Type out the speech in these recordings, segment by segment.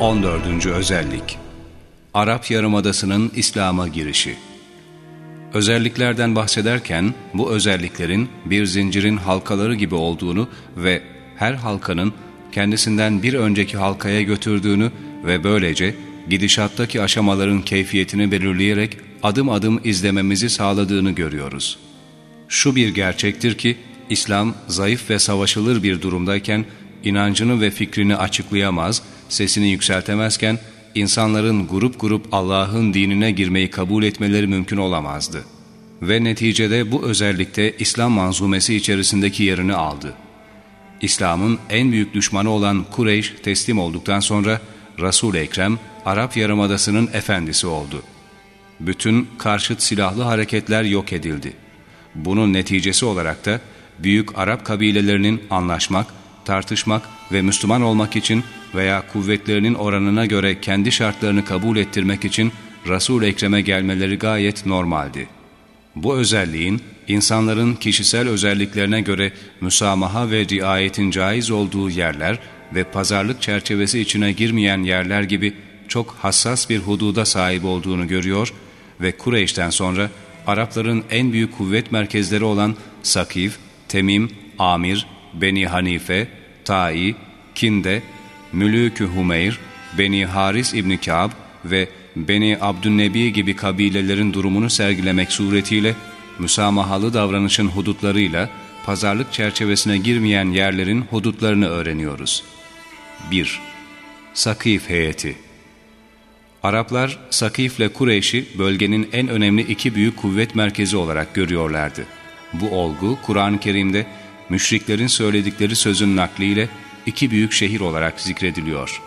14. Özellik Arap Yarımadası'nın İslam'a girişi Özelliklerden bahsederken bu özelliklerin bir zincirin halkaları gibi olduğunu ve her halkanın kendisinden bir önceki halkaya götürdüğünü ve böylece gidişattaki aşamaların keyfiyetini belirleyerek adım adım izlememizi sağladığını görüyoruz. Şu bir gerçektir ki, İslam zayıf ve savaşılır bir durumdayken, inancını ve fikrini açıklayamaz, sesini yükseltemezken, insanların grup grup Allah'ın dinine girmeyi kabul etmeleri mümkün olamazdı. Ve neticede bu özellikte İslam manzumesi içerisindeki yerini aldı. İslam'ın en büyük düşmanı olan Kureyş teslim olduktan sonra Resul-i Ekrem Arap Yarımadası'nın efendisi oldu. Bütün karşıt silahlı hareketler yok edildi. Bunun neticesi olarak da büyük Arap kabilelerinin anlaşmak, tartışmak ve Müslüman olmak için veya kuvvetlerinin oranına göre kendi şartlarını kabul ettirmek için Resul-i Ekrem'e gelmeleri gayet normaldi. Bu özelliğin insanların kişisel özelliklerine göre müsamaha ve riayetin caiz olduğu yerler ve pazarlık çerçevesi içine girmeyen yerler gibi çok hassas bir hududa sahip olduğunu görüyor ve Kureyş'ten sonra Arapların en büyük kuvvet merkezleri olan Sakif, Temim, Amir, Beni Hanife, Tai, Kinde, Mülükü Humeyr, Beni Haris İbni Kâb ve Beni Abdünnebi gibi kabilelerin durumunu sergilemek suretiyle müsamahalı davranışın hudutlarıyla pazarlık çerçevesine girmeyen yerlerin hudutlarını öğreniyoruz. 1. Sakif heyeti Araplar Sakif ile Kureyş'i bölgenin en önemli iki büyük kuvvet merkezi olarak görüyorlardı. Bu olgu Kur'an-ı Kerim'de müşriklerin söyledikleri sözün nakliyle iki büyük şehir olarak zikrediliyor.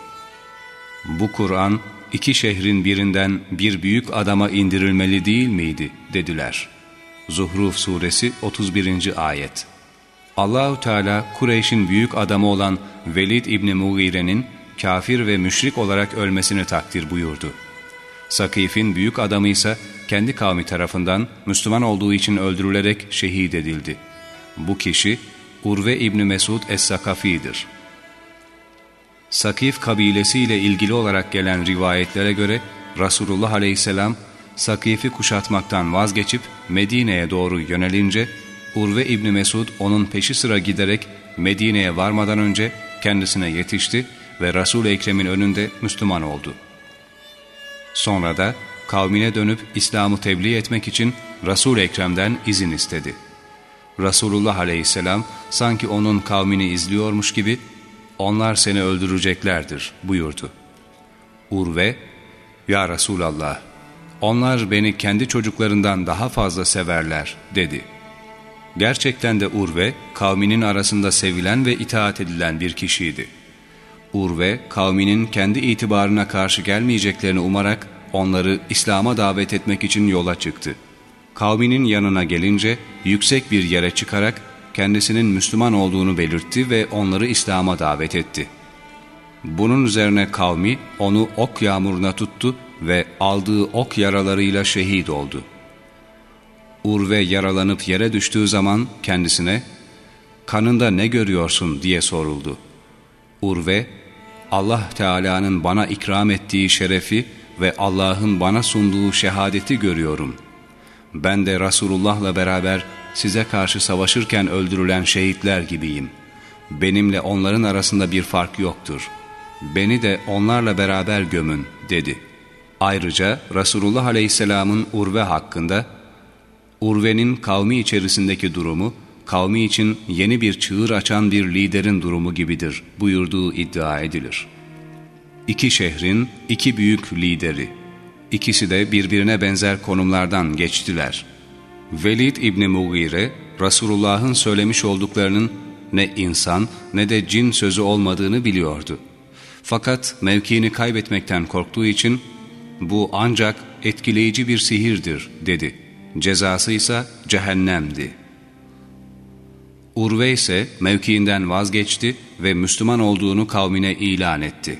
Bu Kur'an iki şehrin birinden bir büyük adama indirilmeli değil miydi dediler. Zuhruf suresi 31. ayet Allahü Teala Kureyş'in büyük adamı olan Velid İbni Mughire'nin kafir ve müşrik olarak ölmesini takdir buyurdu. Sakif'in büyük adamı ise kendi kavmi tarafından Müslüman olduğu için öldürülerek şehit edildi. Bu kişi Urve İbni Mesud Es-Sakafi'dir. Sakif kabilesiyle ilgili olarak gelen rivayetlere göre Resulullah Aleyhisselam Sakif'i kuşatmaktan vazgeçip Medine'ye doğru yönelince Urve İbni Mesud onun peşi sıra giderek Medine'ye varmadan önce kendisine yetişti ve Resul-i Ekrem'in önünde Müslüman oldu. Sonra da kavmine dönüp İslam'ı tebliğ etmek için Resul-i Ekrem'den izin istedi. Resulullah aleyhisselam sanki onun kavmini izliyormuş gibi onlar seni öldüreceklerdir buyurdu. Urve, Ya Resulallah, onlar beni kendi çocuklarından daha fazla severler dedi. Gerçekten de Urve, kavminin arasında sevilen ve itaat edilen bir kişiydi. Urve, kavminin kendi itibarına karşı gelmeyeceklerini umarak onları İslam'a davet etmek için yola çıktı. Kavminin yanına gelince yüksek bir yere çıkarak kendisinin Müslüman olduğunu belirtti ve onları İslam'a davet etti. Bunun üzerine kavmi onu ok yağmuruna tuttu ve aldığı ok yaralarıyla şehit oldu. Urve yaralanıp yere düştüğü zaman kendisine kanında ne görüyorsun diye soruldu. Urve, Allah Teala'nın bana ikram ettiği şerefi ve Allah'ın bana sunduğu şehadeti görüyorum. Ben de Resulullah'la beraber size karşı savaşırken öldürülen şehitler gibiyim. Benimle onların arasında bir fark yoktur. Beni de onlarla beraber gömün dedi. Ayrıca Resulullah Aleyhisselam'ın Urve hakkında, Urve'nin kavmi içerisindeki durumu, kavmi için yeni bir çığır açan bir liderin durumu gibidir buyurduğu iddia edilir. İki şehrin iki büyük lideri, ikisi de birbirine benzer konumlardan geçtiler.'' Velid İbni Mughire, Resulullah'ın söylemiş olduklarının ne insan ne de cin sözü olmadığını biliyordu. Fakat mevkiini kaybetmekten korktuğu için bu ancak etkileyici bir sihirdir dedi. Cezası ise cehennemdi. Urve ise mevkiinden vazgeçti ve Müslüman olduğunu kavmine ilan etti.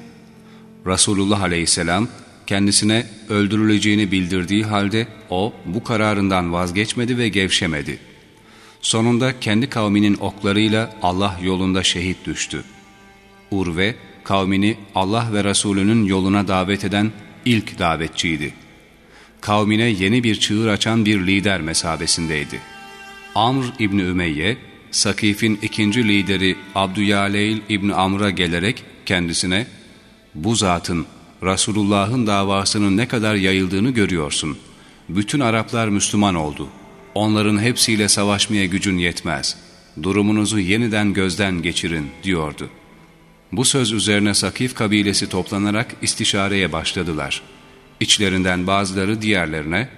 Resulullah aleyhisselam kendisine öldürüleceğini bildirdiği halde o bu kararından vazgeçmedi ve gevşemedi. Sonunda kendi kavminin oklarıyla Allah yolunda şehit düştü. Urve, kavmini Allah ve Resulünün yoluna davet eden ilk davetçiydi. Kavmine yeni bir çığır açan bir lider mesabesindeydi. Amr İbni Ümeyye, Sakif'in ikinci lideri Abdüyaleyl İbni Amr'a gelerek kendisine, ''Bu zatın Resulullah'ın davasının ne kadar yayıldığını görüyorsun. Bütün Araplar Müslüman oldu. Onların hepsiyle savaşmaya gücün yetmez. Durumunuzu yeniden gözden geçirin.'' diyordu. Bu söz üzerine Sakif kabilesi toplanarak istişareye başladılar. İçlerinden bazıları diğerlerine,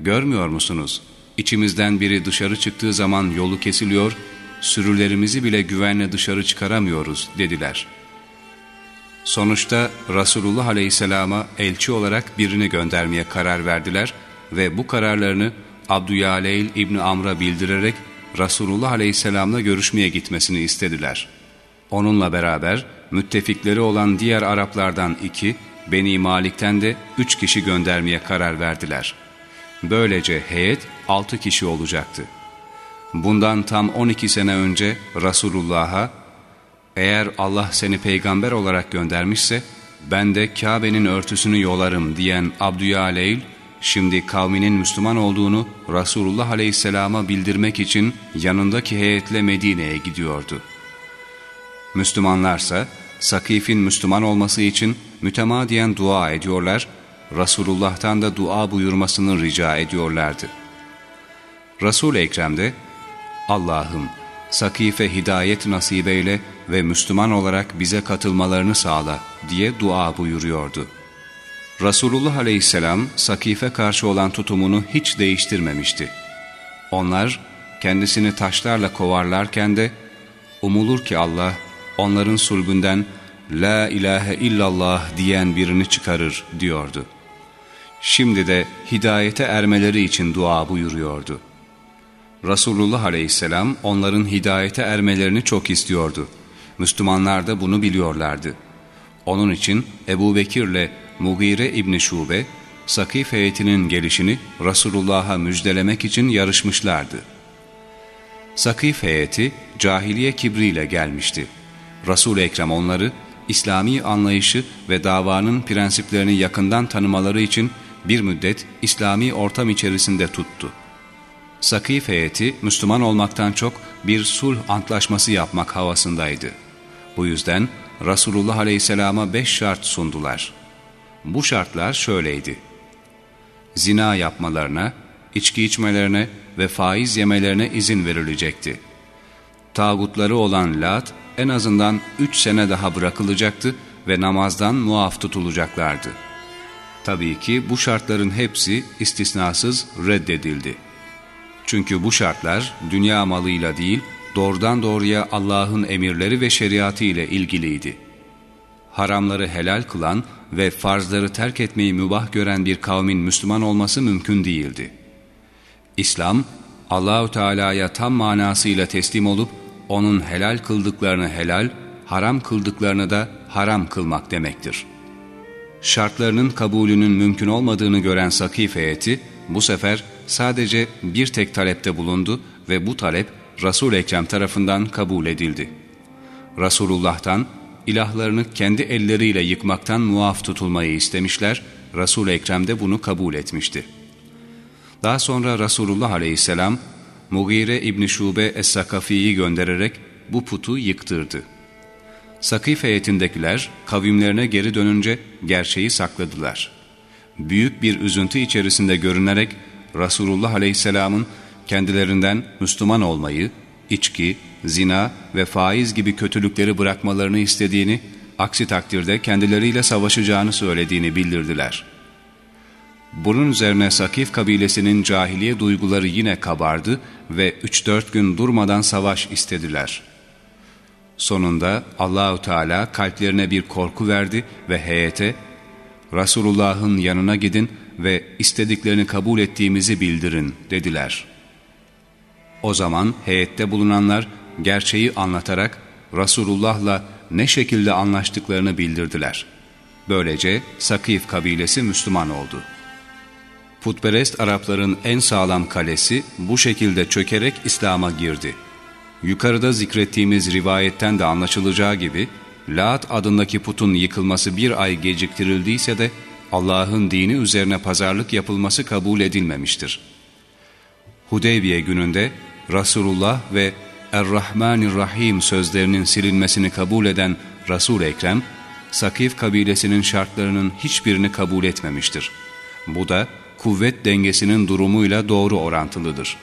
''Görmüyor musunuz? İçimizden biri dışarı çıktığı zaman yolu kesiliyor, sürülerimizi bile güvenle dışarı çıkaramıyoruz.'' dediler. Sonuçta Resulullah Aleyhisselam'a elçi olarak birini göndermeye karar verdiler ve bu kararlarını Abdüyaleyl İbni Amr'a bildirerek Resulullah Aleyhisselam'la görüşmeye gitmesini istediler.'' Onunla beraber müttefikleri olan diğer Araplardan iki, Beni Malik'ten de üç kişi göndermeye karar verdiler. Böylece heyet altı kişi olacaktı. Bundan tam 12 sene önce Resulullah'a, eğer Allah seni peygamber olarak göndermişse, ben de Kabe'nin örtüsünü yolarım diyen Abdüyaleyl, şimdi kavminin Müslüman olduğunu Resulullah Aleyhisselam'a bildirmek için yanındaki heyetle Medine'ye gidiyordu.'' Müslümanlarsa Sakif'in Müslüman olması için mütemadiyen dua ediyorlar, Resulullah'tan da dua buyurmasını rica ediyorlardı. Resul-i Ekrem de, Allah'ım Sakif'e hidayet nasibeyle ve Müslüman olarak bize katılmalarını sağla diye dua buyuruyordu. Resulullah aleyhisselam Sakif'e karşı olan tutumunu hiç değiştirmemişti. Onlar kendisini taşlarla kovarlarken de umulur ki Allah onların sulbünden La ilahe illallah diyen birini çıkarır diyordu. Şimdi de hidayete ermeleri için dua buyuruyordu. Resulullah aleyhisselam onların hidayete ermelerini çok istiyordu. Müslümanlar da bunu biliyorlardı. Onun için Ebu Bekir'le Mugire İbni Şube, Sakif heyetinin gelişini Resulullah'a müjdelemek için yarışmışlardı. Sakif heyeti cahiliye kibriyle gelmişti. Resul-i Ekrem onları İslami anlayışı ve davanın prensiplerini yakından tanımaları için bir müddet İslami ortam içerisinde tuttu. Sakif heyeti Müslüman olmaktan çok bir sulh antlaşması yapmak havasındaydı. Bu yüzden Resulullah Aleyhisselam'a beş şart sundular. Bu şartlar şöyleydi. Zina yapmalarına, içki içmelerine ve faiz yemelerine izin verilecekti. Tağutları olan Lat en azından üç sene daha bırakılacaktı ve namazdan muaf tutulacaklardı. Tabii ki bu şartların hepsi istisnasız reddedildi. Çünkü bu şartlar dünya malıyla değil, doğrudan doğruya Allah'ın emirleri ve şeriatı ile ilgiliydi. Haramları helal kılan ve farzları terk etmeyi mübah gören bir kavmin Müslüman olması mümkün değildi. İslam, Allahü Teala'ya tam manasıyla teslim olup onun helal kıldıklarını helal, haram kıldıklarını da haram kılmak demektir. Şartlarının kabulünün mümkün olmadığını gören Sakif heyeti, bu sefer sadece bir tek talepte bulundu ve bu talep Resul-i Ekrem tarafından kabul edildi. Resulullah'tan ilahlarını kendi elleriyle yıkmaktan muaf tutulmayı istemişler, Resul-i Ekrem de bunu kabul etmişti. Daha sonra Resulullah aleyhisselam Mugire İbni Şube Es-Sakafi'yi göndererek bu putu yıktırdı. Sakif heyetindekiler kavimlerine geri dönünce gerçeği sakladılar. Büyük bir üzüntü içerisinde görünerek Resulullah Aleyhisselam'ın kendilerinden Müslüman olmayı, içki, zina ve faiz gibi kötülükleri bırakmalarını istediğini, aksi takdirde kendileriyle savaşacağını söylediğini bildirdiler.'' Bunun üzerine Sakif kabilesinin cahiliye duyguları yine kabardı ve 3-4 gün durmadan savaş istediler. Sonunda Allahu Teala kalplerine bir korku verdi ve heyete Resulullah'ın yanına gidin ve istediklerini kabul ettiğimizi bildirin dediler. O zaman heyette bulunanlar gerçeği anlatarak Resulullah'la ne şekilde anlaştıklarını bildirdiler. Böylece Sakif kabilesi Müslüman oldu.'' Putperest Arapların en sağlam kalesi bu şekilde çökerek İslam'a girdi. Yukarıda zikrettiğimiz rivayetten de anlaşılacağı gibi, Lat adındaki putun yıkılması bir ay geciktirildiyse de Allah'ın dini üzerine pazarlık yapılması kabul edilmemiştir. Hudeybiye gününde Resulullah ve Er-Rahmanir-Rahim sözlerinin silinmesini kabul eden Resul Ekrem, Sakif kabilesinin şartlarının hiçbirini kabul etmemiştir. Bu da kuvvet dengesinin durumuyla doğru orantılıdır.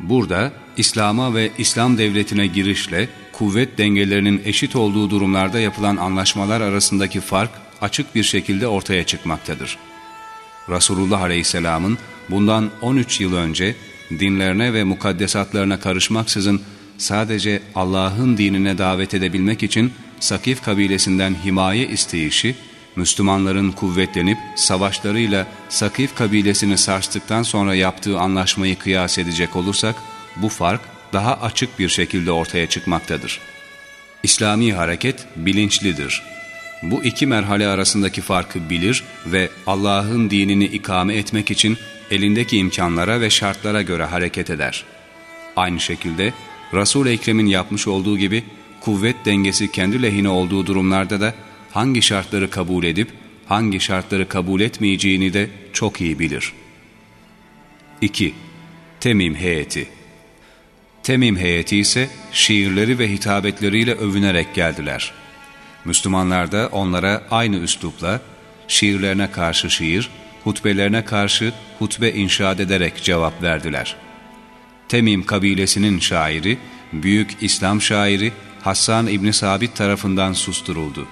Burada İslam'a ve İslam devletine girişle kuvvet dengelerinin eşit olduğu durumlarda yapılan anlaşmalar arasındaki fark açık bir şekilde ortaya çıkmaktadır. Resulullah Aleyhisselam'ın bundan 13 yıl önce dinlerine ve mukaddesatlarına karışmaksızın sadece Allah'ın dinine davet edebilmek için Sakif kabilesinden himaye isteyişi, Müslümanların kuvvetlenip savaşlarıyla Sakif kabilesini sarstıktan sonra yaptığı anlaşmayı kıyas edecek olursak, bu fark daha açık bir şekilde ortaya çıkmaktadır. İslami hareket bilinçlidir. Bu iki merhale arasındaki farkı bilir ve Allah'ın dinini ikame etmek için elindeki imkanlara ve şartlara göre hareket eder. Aynı şekilde Resul-i Ekrem'in yapmış olduğu gibi kuvvet dengesi kendi lehine olduğu durumlarda da hangi şartları kabul edip hangi şartları kabul etmeyeceğini de çok iyi bilir. 2. Temim heyeti Temim heyeti ise şiirleri ve hitabetleriyle övünerek geldiler. Müslümanlar da onlara aynı üslupla şiirlerine karşı şiir, hutbelerine karşı hutbe inşaat ederek cevap verdiler. Temim kabilesinin şairi, büyük İslam şairi Hassan İbni Sabit tarafından susturuldu.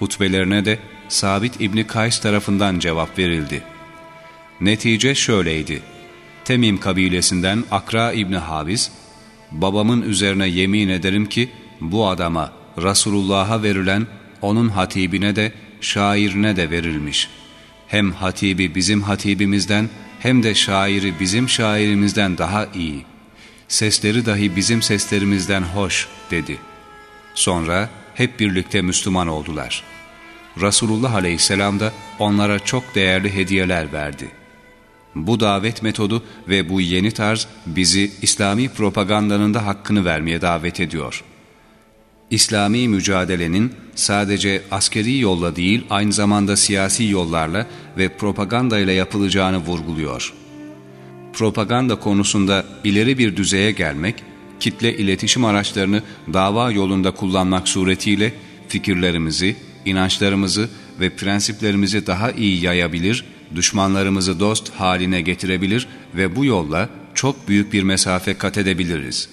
Hutbelerine de Sabit İbni Kays tarafından cevap verildi. Netice şöyleydi. Temim kabilesinden Akra İbni Habiz, babamın üzerine yemin ederim ki bu adama Resulullah'a verilen onun hatibine de şairine de verilmiş. Hem hatibi bizim hatibimizden hem de şairi bizim şairimizden daha iyi. Sesleri dahi bizim seslerimizden hoş dedi. Sonra hep birlikte Müslüman oldular. Resulullah aleyhisselam da onlara çok değerli hediyeler verdi. Bu davet metodu ve bu yeni tarz bizi İslami propagandanın da hakkını vermeye davet ediyor. İslami mücadelenin sadece askeri yolla değil aynı zamanda siyasi yollarla ve propaganda ile yapılacağını vurguluyor. Propaganda konusunda ileri bir düzeye gelmek, kitle iletişim araçlarını dava yolunda kullanmak suretiyle fikirlerimizi, inançlarımızı ve prensiplerimizi daha iyi yayabilir, düşmanlarımızı dost haline getirebilir ve bu yolla çok büyük bir mesafe kat edebiliriz.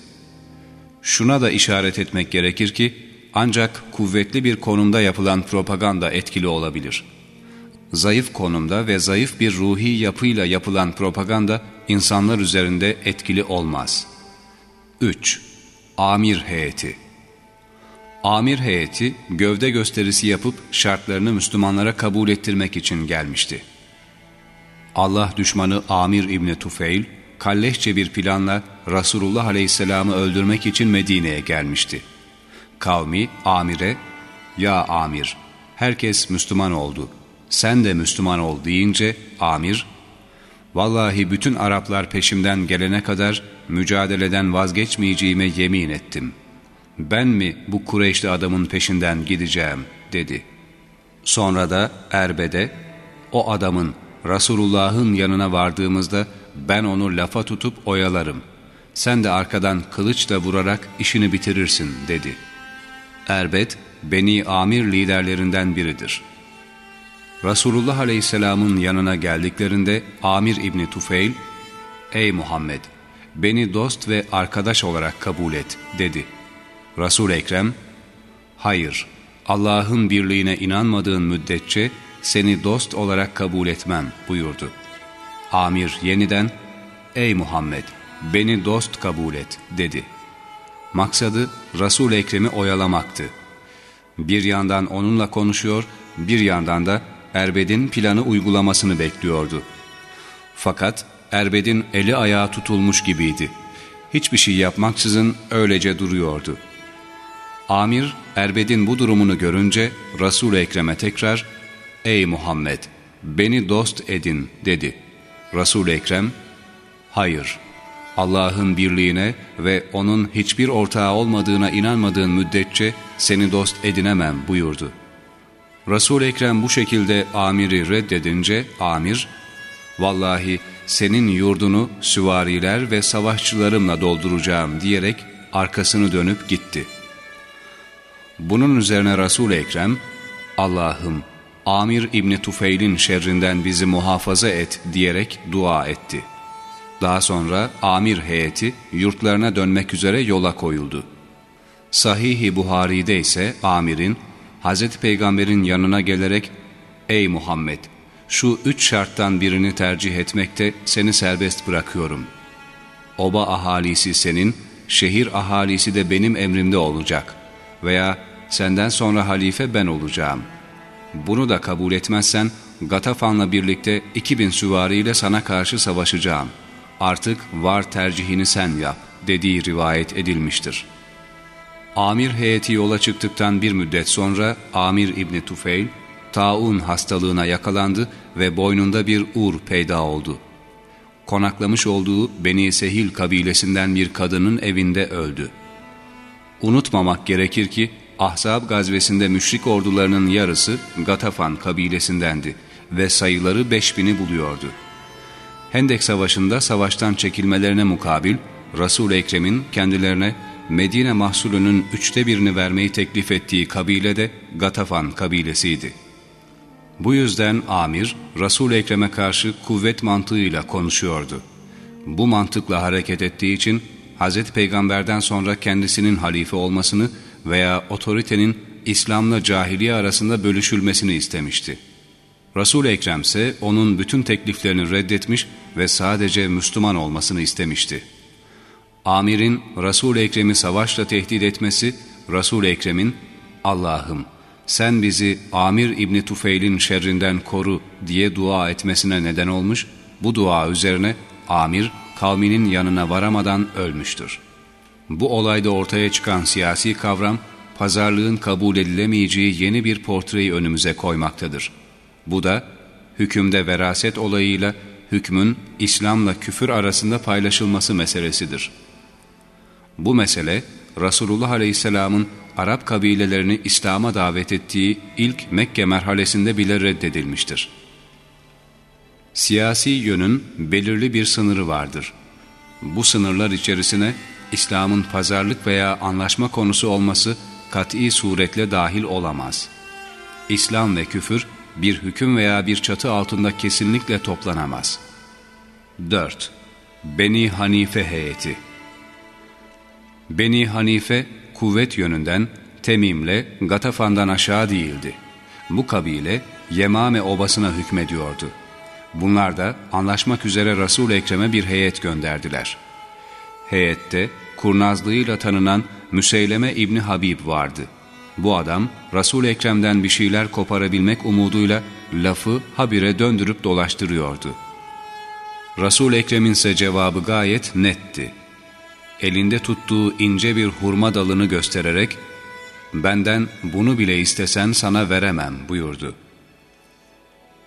Şuna da işaret etmek gerekir ki, ancak kuvvetli bir konumda yapılan propaganda etkili olabilir. Zayıf konumda ve zayıf bir ruhi yapıyla yapılan propaganda insanlar üzerinde etkili olmaz. 3. Amir heyeti Amir heyeti gövde gösterisi yapıp şartlarını Müslümanlara kabul ettirmek için gelmişti. Allah düşmanı Amir İbni Tufeil, kalleşçe bir planla Resulullah Aleyhisselam'ı öldürmek için Medine'ye gelmişti. Kavmi Amir'e, ''Ya Amir, herkes Müslüman oldu, sen de Müslüman ol.'' deyince Amir, ''Vallahi bütün Araplar peşimden gelene kadar mücadeleden vazgeçmeyeceğime yemin ettim.'' ben mi bu Kureyşli adamın peşinden gideceğim dedi. Sonra da Erbe'de o adamın Resulullah'ın yanına vardığımızda ben onu lafa tutup oyalarım. Sen de arkadan kılıçla vurarak işini bitirirsin dedi. Erbet, Beni Amir liderlerinden biridir. Resulullah Aleyhisselam'ın yanına geldiklerinde Amir İbni Tufeil, ''Ey Muhammed, beni dost ve arkadaş olarak kabul et.'' dedi. Resul Ekrem, hayır Allah'ın birliğine inanmadığın müddetçe seni dost olarak kabul etmem buyurdu. Amir yeniden, ey Muhammed beni dost kabul et dedi. Maksadı Resul Ekrem'i oyalamaktı. Bir yandan onunla konuşuyor, bir yandan da Erbed'in planı uygulamasını bekliyordu. Fakat Erbed'in eli ayağı tutulmuş gibiydi. Hiçbir şey yapmaksızın öylece duruyordu. Amir, Erbed'in bu durumunu görünce Resul-i Ekrem'e tekrar ''Ey Muhammed, beni dost edin.'' dedi. Resul-i Ekrem, hayır, Allah'ın birliğine ve O'nun hiçbir ortağı olmadığına inanmadığın müddetçe seni dost edinemem buyurdu. Resul-i Ekrem bu şekilde amiri reddedince amir, vallahi senin yurdunu süvariler ve savaşçılarımla dolduracağım diyerek arkasını dönüp gitti. Bunun üzerine Resul-i Ekrem, Allah'ım Amir İbni Tufeil'in şerrinden bizi muhafaza et diyerek dua etti. Daha sonra amir heyeti yurtlarına dönmek üzere yola koyuldu. Sahih-i Buhari'de ise amirin Hz. Peygamber'in yanına gelerek ''Ey Muhammed! Şu üç şarttan birini tercih etmekte seni serbest bırakıyorum. Oba ahalisi senin, şehir ahalisi de benim emrimde olacak veya senden sonra halife ben olacağım. Bunu da kabul etmezsen Gatafan'la birlikte 2000 süvariyle sana karşı savaşacağım. Artık var tercihini sen yap dediği rivayet edilmiştir. Amir heyeti yola çıktıktan bir müddet sonra Amir İbni Tufeil taun hastalığına yakalandı ve boynunda bir ur peyda oldu. Konaklamış olduğu Beni Sehil kabilesinden bir kadının evinde öldü. Unutmamak gerekir ki Ahzab gazvesinde müşrik ordularının yarısı Gatafan kabilesindendi ve sayıları beş bini buluyordu. Hendek Savaşı'nda savaştan çekilmelerine mukabil Resul-i Ekrem'in kendilerine Medine mahsulünün üçte birini vermeyi teklif ettiği kabile de Gatafan kabilesiydi. Bu yüzden amir Resul-i Ekrem'e karşı kuvvet mantığıyla konuşuyordu. Bu mantıkla hareket ettiği için Hz. Peygamber'den sonra kendisinin halife olmasını veya otoritenin İslam'la cahiliye arasında bölüşülmesini istemişti. Resul-i Ekrem ise onun bütün tekliflerini reddetmiş ve sadece Müslüman olmasını istemişti. Amir'in Resul-i Ekrem'i savaşla tehdit etmesi, Resul-i Ekrem'in Allah'ım sen bizi Amir İbni Tufeil'in şerrinden koru diye dua etmesine neden olmuş, bu dua üzerine Amir kavminin yanına varamadan ölmüştür. Bu olayda ortaya çıkan siyasi kavram, pazarlığın kabul edilemeyeceği yeni bir portreyi önümüze koymaktadır. Bu da, hükümde veraset olayıyla hükmün İslam'la küfür arasında paylaşılması meselesidir. Bu mesele, Resulullah Aleyhisselam'ın Arap kabilelerini İslam'a davet ettiği ilk Mekke merhalesinde bile reddedilmiştir. Siyasi yönün belirli bir sınırı vardır. Bu sınırlar içerisine İslam'ın pazarlık veya anlaşma konusu olması kat'i suretle dahil olamaz. İslam ve küfür bir hüküm veya bir çatı altında kesinlikle toplanamaz. 4. Beni Hanife heyeti Beni Hanife kuvvet yönünden Temim'le Gatafan'dan aşağı değildi. Bu kabile Yemame obasına hükmediyordu. Bunlar da anlaşmak üzere Resul-i Ekrem'e bir heyet gönderdiler. Heyette kurnazlığıyla tanınan Müseyleme İbni Habib vardı. Bu adam Resul-i Ekrem'den bir şeyler koparabilmek umuduyla lafı habire döndürüp dolaştırıyordu. Resul-i Ekrem'in ise cevabı gayet netti elinde tuttuğu ince bir hurma dalını göstererek ''Benden bunu bile istesen sana veremem.'' buyurdu.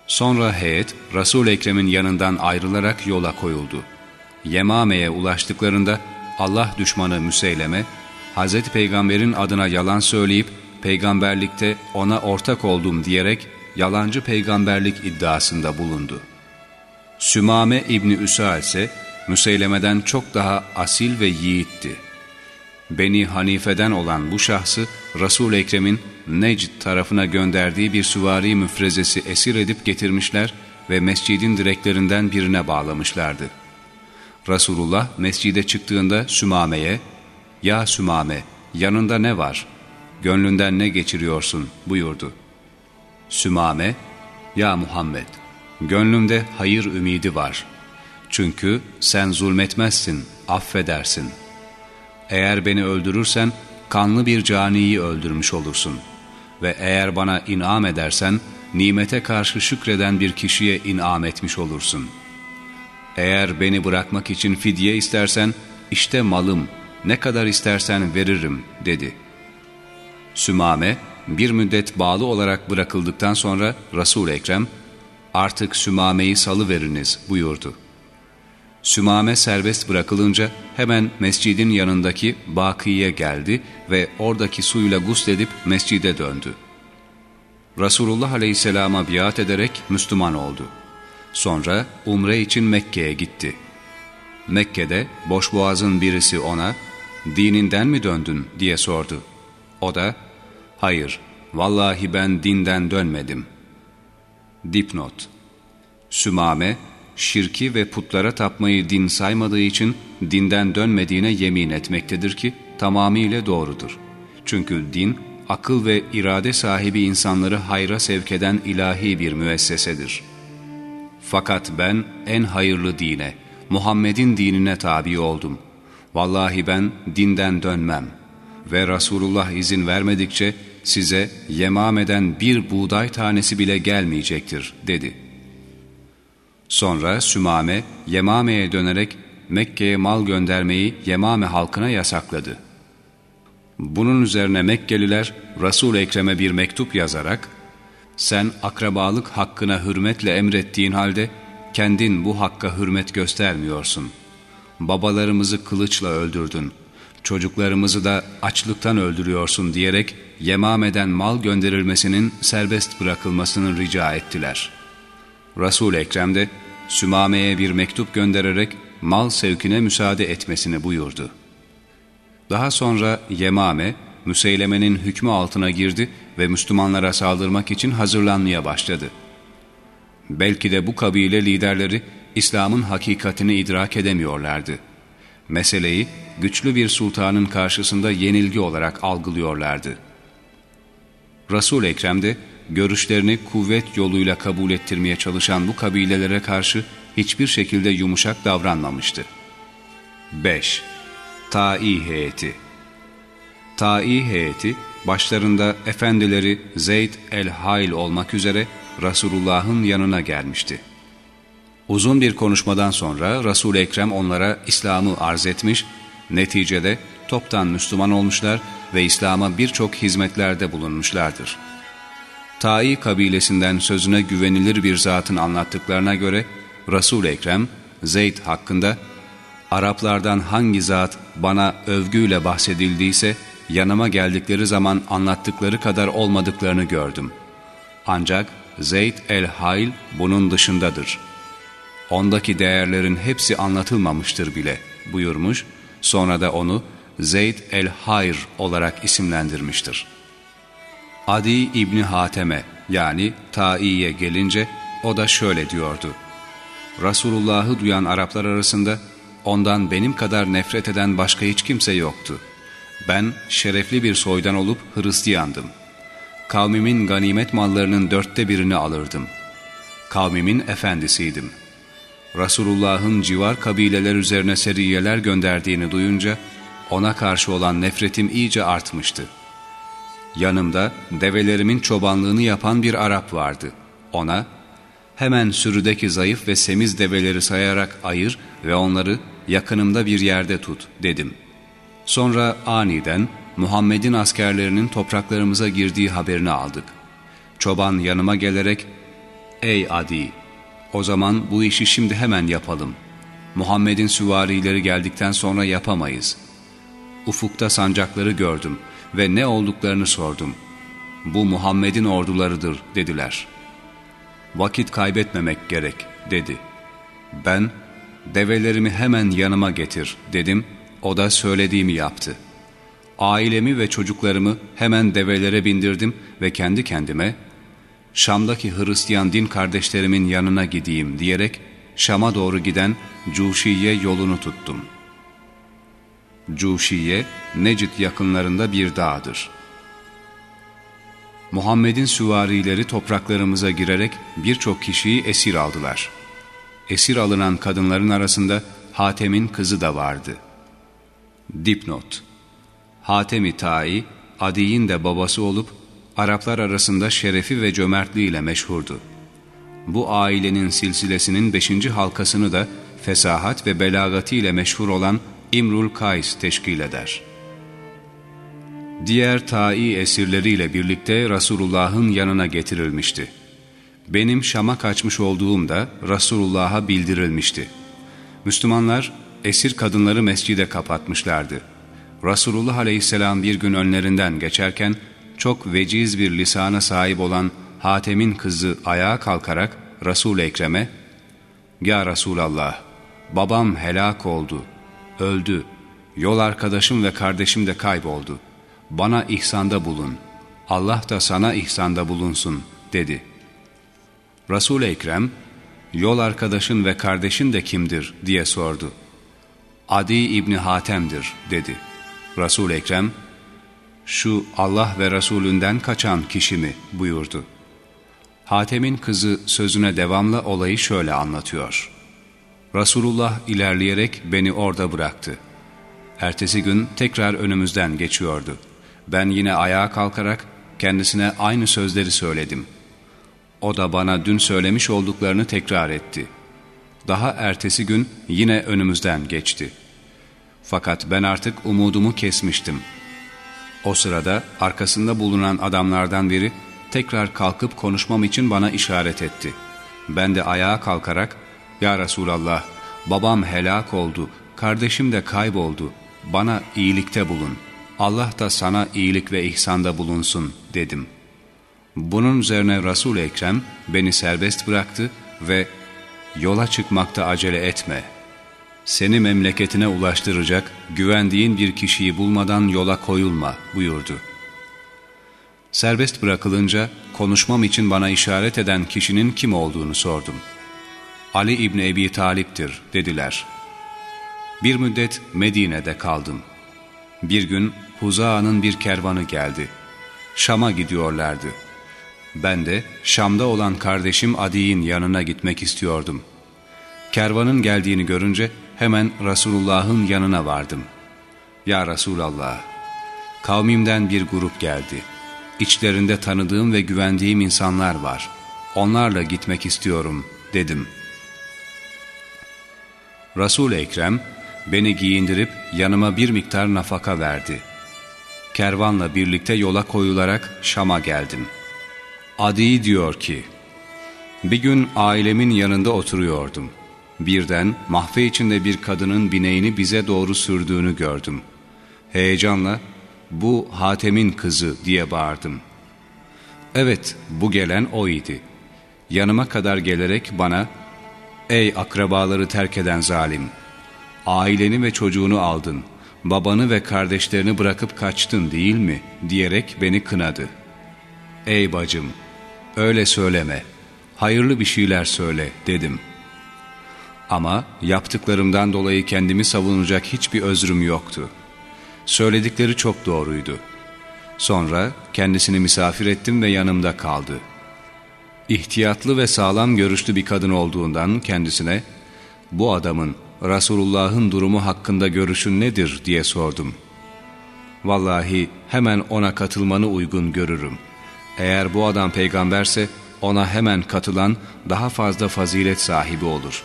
Sonra heyet resul Ekrem'in yanından ayrılarak yola koyuldu. Yemame'ye ulaştıklarında Allah düşmanı Müseyleme, Hz. Peygamber'in adına yalan söyleyip peygamberlikte ona ortak oldum diyerek yalancı peygamberlik iddiasında bulundu. Sümame İbni Üsa ise Müseyleme'den çok daha asil ve yiğitti. Beni Hanife'den olan bu şahsı Resul-i Ekrem'in Necd tarafına gönderdiği bir süvari müfrezesi esir edip getirmişler ve mescidin direklerinden birine bağlamışlardı. Resulullah mescide çıktığında Sümame'ye ''Ya Sümame, yanında ne var? Gönlünden ne geçiriyorsun?'' buyurdu. Sümame ''Ya Muhammed, gönlümde hayır ümidi var.'' Çünkü sen zulmetmezsin, affedersin. Eğer beni öldürürsen kanlı bir caniyi öldürmüş olursun. Ve eğer bana inam edersen nimete karşı şükreden bir kişiye inam etmiş olursun. Eğer beni bırakmak için fidye istersen işte malım ne kadar istersen veririm dedi. Sümame bir müddet bağlı olarak bırakıldıktan sonra Resul-i Ekrem artık Sümame'yi salıveriniz buyurdu. Sümame serbest bırakılınca hemen mescidin yanındaki Baki'ye geldi ve oradaki suyla gusledip mescide döndü. Resulullah Aleyhisselam'a biat ederek Müslüman oldu. Sonra umre için Mekke'ye gitti. Mekke'de boşboğazın birisi ona, dininden mi döndün diye sordu. O da, hayır, vallahi ben dinden dönmedim. Dipnot Sümame, şirki ve putlara tapmayı din saymadığı için dinden dönmediğine yemin etmektedir ki tamamıyla doğrudur. Çünkü din, akıl ve irade sahibi insanları hayra sevk eden ilahi bir müessesedir. Fakat ben en hayırlı dine, Muhammed'in dinine tabi oldum. Vallahi ben dinden dönmem ve Resulullah izin vermedikçe size Yemame'den bir buğday tanesi bile gelmeyecektir dedi.'' Sonra Sümame, Yemame'ye dönerek Mekke'ye mal göndermeyi Yemame halkına yasakladı. Bunun üzerine Mekkeliler Resul Ekrem'e bir mektup yazarak sen akrabalık hakkına hürmetle emrettiğin halde kendin bu hakka hürmet göstermiyorsun. Babalarımızı kılıçla öldürdün. Çocuklarımızı da açlıktan öldürüyorsun diyerek Yemame'den mal gönderilmesinin serbest bırakılmasını rica ettiler.'' Resul Ekrem de Sümame'ye bir mektup göndererek mal sevkine müsaade etmesini buyurdu. Daha sonra Yemame, Müseyleme'nin hükmü altına girdi ve Müslümanlara saldırmak için hazırlanmaya başladı. Belki de bu kabile liderleri İslam'ın hakikatini idrak edemiyorlardı. Meseleyi güçlü bir sultanın karşısında yenilgi olarak algılıyorlardı. Resul Ekrem de görüşlerini kuvvet yoluyla kabul ettirmeye çalışan bu kabilelere karşı hiçbir şekilde yumuşak davranmamıştı. 5. Ta'i heyeti Ta'i heyeti, başlarında efendileri Zeyd el-Hayl olmak üzere Resulullah'ın yanına gelmişti. Uzun bir konuşmadan sonra resul Ekrem onlara İslam'ı arz etmiş, neticede toptan Müslüman olmuşlar ve İslam'a birçok hizmetlerde bulunmuşlardır.'' Tai kabilesinden sözüne güvenilir bir zatın anlattıklarına göre resul Ekrem, Zeyd hakkında Araplardan hangi zat bana övgüyle bahsedildiyse yanıma geldikleri zaman anlattıkları kadar olmadıklarını gördüm. Ancak Zeyd el-Hayl bunun dışındadır. Ondaki değerlerin hepsi anlatılmamıştır bile buyurmuş, sonra da onu Zeyd el-Hayr olarak isimlendirmiştir.'' Adi İbni Hatem'e yani Ta'i'ye gelince o da şöyle diyordu. Resulullah'ı duyan Araplar arasında ondan benim kadar nefret eden başka hiç kimse yoktu. Ben şerefli bir soydan olup Hristiyandım. Kavmimin ganimet mallarının dörtte birini alırdım. Kavmimin efendisiydim. Resulullah'ın civar kabileler üzerine seriyeler gönderdiğini duyunca ona karşı olan nefretim iyice artmıştı.'' Yanımda develerimin çobanlığını yapan bir Arap vardı. Ona, hemen sürüdeki zayıf ve semiz develeri sayarak ayır ve onları yakınımda bir yerde tut dedim. Sonra aniden Muhammed'in askerlerinin topraklarımıza girdiği haberini aldık. Çoban yanıma gelerek, ''Ey Adi, o zaman bu işi şimdi hemen yapalım. Muhammed'in süvarileri geldikten sonra yapamayız. Ufukta sancakları gördüm.'' Ve ne olduklarını sordum. Bu Muhammed'in ordularıdır dediler. Vakit kaybetmemek gerek dedi. Ben develerimi hemen yanıma getir dedim. O da söylediğimi yaptı. Ailemi ve çocuklarımı hemen develere bindirdim ve kendi kendime Şam'daki Hristiyan din kardeşlerimin yanına gideyim diyerek Şam'a doğru giden Cuşiye yolunu tuttum.'' Cuşiye, Necid yakınlarında bir dağdır. Muhammed'in süvarileri topraklarımıza girerek birçok kişiyi esir aldılar. Esir alınan kadınların arasında Hatem'in kızı da vardı. Dipnot Hatem-i Tai, Adi'nin de babası olup Araplar arasında şerefi ve cömertliğiyle meşhurdu. Bu ailenin silsilesinin beşinci halkasını da fesahat ve belagatiyle meşhur olan İmrul Kays teşkil eder. Diğer ta'i esirleriyle birlikte Resulullah'ın yanına getirilmişti. benim Şam'a kaçmış olduğum da Resulullah'a bildirilmişti. Müslümanlar esir kadınları mescide kapatmışlardı. Resulullah aleyhisselam bir gün önlerinden geçerken çok veciz bir lisana sahip olan Hatem'in kızı ayağa kalkarak Resul-i Ekrem'e ''Ya Resulallah, babam helak oldu, öldü, yol arkadaşım ve kardeşim de kayboldu. Bana ihsanda bulun, Allah da sana ihsanda bulunsun.'' dedi. Resul-i Ekrem, ''Yol arkadaşın ve kardeşin de kimdir?'' diye sordu. ''Adi İbni Hatem'dir.'' dedi. Resul-i Ekrem, ''Şu Allah ve Resulünden kaçan kişi mi?'' buyurdu. Hatem'in kızı sözüne devamlı olayı şöyle anlatıyor. Resulullah ilerleyerek beni orada bıraktı. Ertesi gün tekrar önümüzden geçiyordu. Ben yine ayağa kalkarak kendisine aynı sözleri söyledim. O da bana dün söylemiş olduklarını tekrar etti. Daha ertesi gün yine önümüzden geçti. Fakat ben artık umudumu kesmiştim. O sırada arkasında bulunan adamlardan biri tekrar kalkıp konuşmam için bana işaret etti. Ben de ayağa kalkarak, ''Ya Resulallah, babam helak oldu, kardeşim de kayboldu, bana iyilikte bulun, Allah da sana iyilik ve ihsanda bulunsun.'' dedim. Bunun üzerine Resul-i Ekrem beni serbest bıraktı ve ''Yola çıkmakta acele etme. Seni memleketine ulaştıracak güvendiğin bir kişiyi bulmadan yola koyulma.'' buyurdu. Serbest bırakılınca konuşmam için bana işaret eden kişinin kim olduğunu sordum. Ali İbni Ebi Talip'tir dediler. Bir müddet Medine'de kaldım. Bir gün Huza'nın bir kervanı geldi. Şam'a gidiyorlardı. Ben de Şam'da olan kardeşim Adi'nin yanına gitmek istiyordum. Kervanın geldiğini görünce hemen Resulullah'ın yanına vardım. Ya Resulallah, kavmimden bir grup geldi.'' İçlerinde tanıdığım ve güvendiğim insanlar var. Onlarla gitmek istiyorum dedim. Resul-i Ekrem beni giyindirip yanıma bir miktar nafaka verdi. Kervanla birlikte yola koyularak Şam'a geldim. Adi diyor ki, bir gün ailemin yanında oturuyordum. Birden mahve içinde bir kadının bineğini bize doğru sürdüğünü gördüm. Heyecanla bu Hatem'in kızı diye bağırdım. Evet bu gelen o idi. Yanıma kadar gelerek bana ''Ey akrabaları terk eden zalim! Aileni ve çocuğunu aldın, babanı ve kardeşlerini bırakıp kaçtın değil mi?'' diyerek beni kınadı. ''Ey bacım, öyle söyleme, hayırlı bir şeyler söyle.'' dedim. Ama yaptıklarımdan dolayı kendimi savunacak hiçbir özrüm yoktu.'' Söyledikleri çok doğruydu. Sonra kendisini misafir ettim ve yanımda kaldı. İhtiyatlı ve sağlam görüşlü bir kadın olduğundan kendisine bu adamın Resulullah'ın durumu hakkında görüşün nedir diye sordum. Vallahi hemen ona katılmanı uygun görürüm. Eğer bu adam peygamberse ona hemen katılan daha fazla fazilet sahibi olur.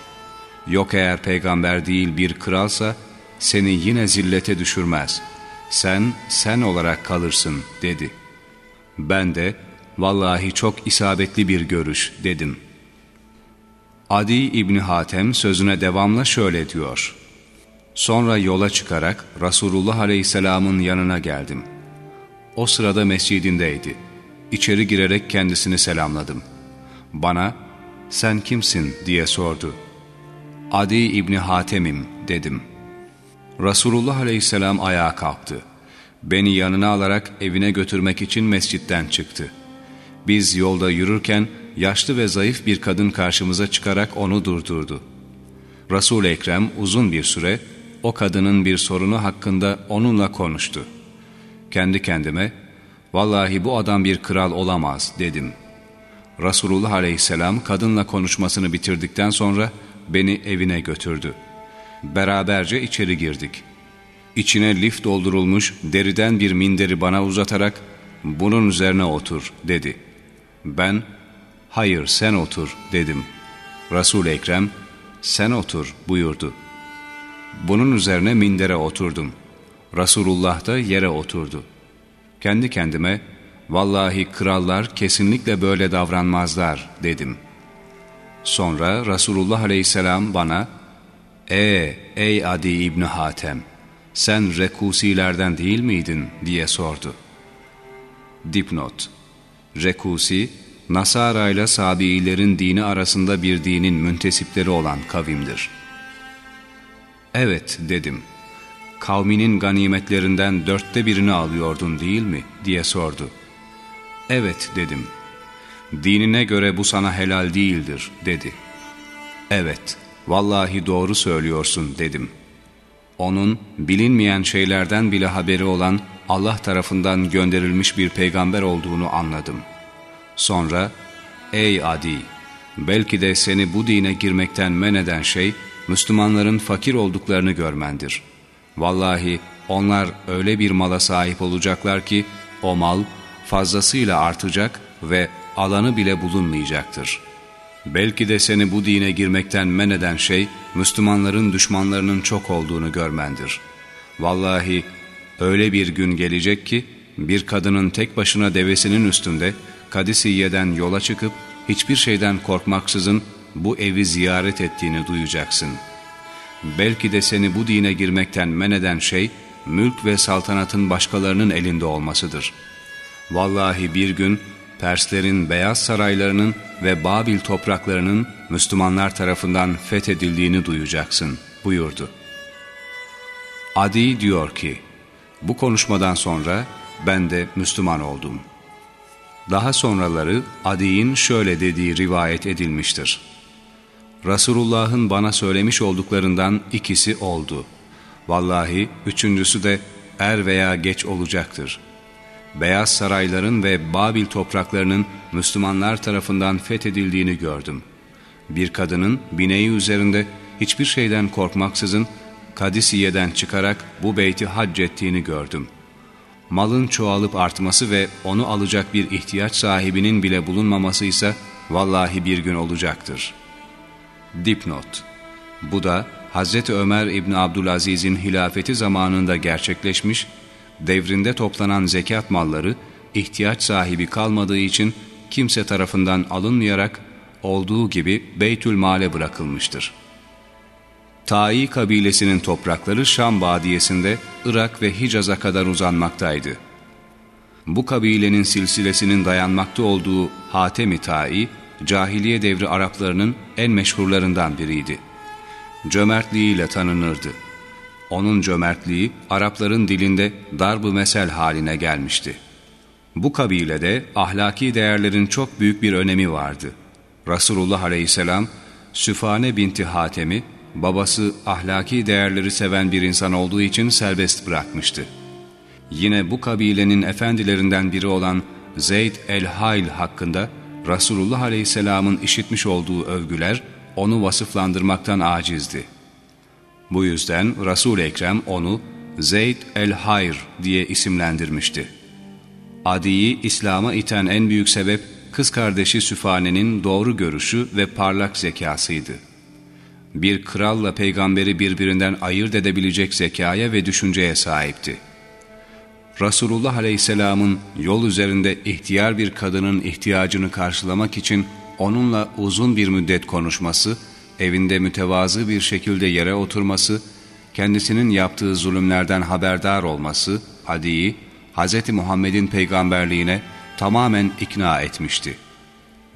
Yok eğer peygamber değil bir kralsa seni yine zillete düşürmez. Sen, sen olarak kalırsın dedi. Ben de, vallahi çok isabetli bir görüş dedim. Adi İbni Hatem sözüne devamla şöyle diyor. Sonra yola çıkarak Resulullah Aleyhisselam'ın yanına geldim. O sırada mescidindeydi. İçeri girerek kendisini selamladım. Bana, sen kimsin diye sordu. Adi İbni Hatem'im dedim.'' Resulullah aleyhisselam ayağa kalktı. Beni yanına alarak evine götürmek için mescitten çıktı. Biz yolda yürürken yaşlı ve zayıf bir kadın karşımıza çıkarak onu durdurdu. Resul-i Ekrem uzun bir süre o kadının bir sorunu hakkında onunla konuştu. Kendi kendime, vallahi bu adam bir kral olamaz dedim. Resulullah aleyhisselam kadınla konuşmasını bitirdikten sonra beni evine götürdü. Beraberce içeri girdik. İçine lif doldurulmuş deriden bir minderi bana uzatarak bunun üzerine otur dedi. Ben hayır sen otur dedim. Resul Ekrem sen otur buyurdu. Bunun üzerine mindere oturdum. Resulullah da yere oturdu. Kendi kendime vallahi krallar kesinlikle böyle davranmazlar dedim. Sonra Resulullah aleyhisselam bana, e ey Adi İbni Hatem, sen Rekusilerden değil miydin diye sordu. Dipnot Rekusi, Nasara ile Sabiilerin dini arasında bir dinin müntesipleri olan kavimdir. Evet dedim. Kavminin ganimetlerinden dörtte birini alıyordun değil mi? diye sordu. Evet dedim. Dinine göre bu sana helal değildir dedi. Evet, vallahi doğru söylüyorsun dedim. Onun bilinmeyen şeylerden bile haberi olan Allah tarafından gönderilmiş bir peygamber olduğunu anladım. Sonra, ey Adi, belki de seni bu dine girmekten men eden şey, Müslümanların fakir olduklarını görmendir. Vallahi onlar öyle bir mala sahip olacaklar ki, o mal fazlasıyla artacak ve alanı bile bulunmayacaktır. Belki de seni bu dine girmekten men eden şey, Müslümanların düşmanlarının çok olduğunu görmendir. Vallahi öyle bir gün gelecek ki, bir kadının tek başına devesinin üstünde, Kadisiye'den yola çıkıp, hiçbir şeyden korkmaksızın bu evi ziyaret ettiğini duyacaksın. Belki de seni bu dine girmekten men eden şey, mülk ve saltanatın başkalarının elinde olmasıdır. Vallahi bir gün, Perslerin beyaz saraylarının ve Babil topraklarının Müslümanlar tarafından fethedildiğini duyacaksın buyurdu. Adi diyor ki, bu konuşmadan sonra ben de Müslüman oldum. Daha sonraları Adi'nin şöyle dediği rivayet edilmiştir. Resulullah'ın bana söylemiş olduklarından ikisi oldu. Vallahi üçüncüsü de er veya geç olacaktır. Beyaz sarayların ve Babil topraklarının Müslümanlar tarafından fethedildiğini gördüm. Bir kadının bineği üzerinde hiçbir şeyden korkmaksızın Kadisiye'den çıkarak bu beyti hac ettiğini gördüm. Malın çoğalıp artması ve onu alacak bir ihtiyaç sahibinin bile bulunmaması ise vallahi bir gün olacaktır. Dipnot Bu da Hz. Ömer İbni Abdülaziz'in hilafeti zamanında gerçekleşmiş devrinde toplanan zekat malları ihtiyaç sahibi kalmadığı için kimse tarafından alınmayarak olduğu gibi Beytül Mal'e bırakılmıştır. Tai kabilesinin toprakları Şam Badiyesi'nde Irak ve Hicaz'a kadar uzanmaktaydı. Bu kabilenin silsilesinin dayanmakta olduğu Hatemi Tai, cahiliye devri Araplarının en meşhurlarından biriydi. Cömertliğiyle tanınırdı. Onun cömertliği Arapların dilinde darb-ı mesel haline gelmişti. Bu kabilede ahlaki değerlerin çok büyük bir önemi vardı. Resulullah aleyhisselam Süfane binti Hatem'i babası ahlaki değerleri seven bir insan olduğu için serbest bırakmıştı. Yine bu kabilenin efendilerinden biri olan Zeyd el-Hayl hakkında Resulullah aleyhisselamın işitmiş olduğu övgüler onu vasıflandırmaktan acizdi. Bu yüzden Resul-i Ekrem onu Zeyd el-Hayr diye isimlendirmişti. Adi'yi İslam'a iten en büyük sebep kız kardeşi Süfane'nin doğru görüşü ve parlak zekasıydı. Bir kralla peygamberi birbirinden ayırt edebilecek zekaya ve düşünceye sahipti. Resulullah Aleyhisselam'ın yol üzerinde ihtiyar bir kadının ihtiyacını karşılamak için onunla uzun bir müddet konuşması evinde mütevazı bir şekilde yere oturması, kendisinin yaptığı zulümlerden haberdar olması Adi'yi Hz. Muhammed'in peygamberliğine tamamen ikna etmişti.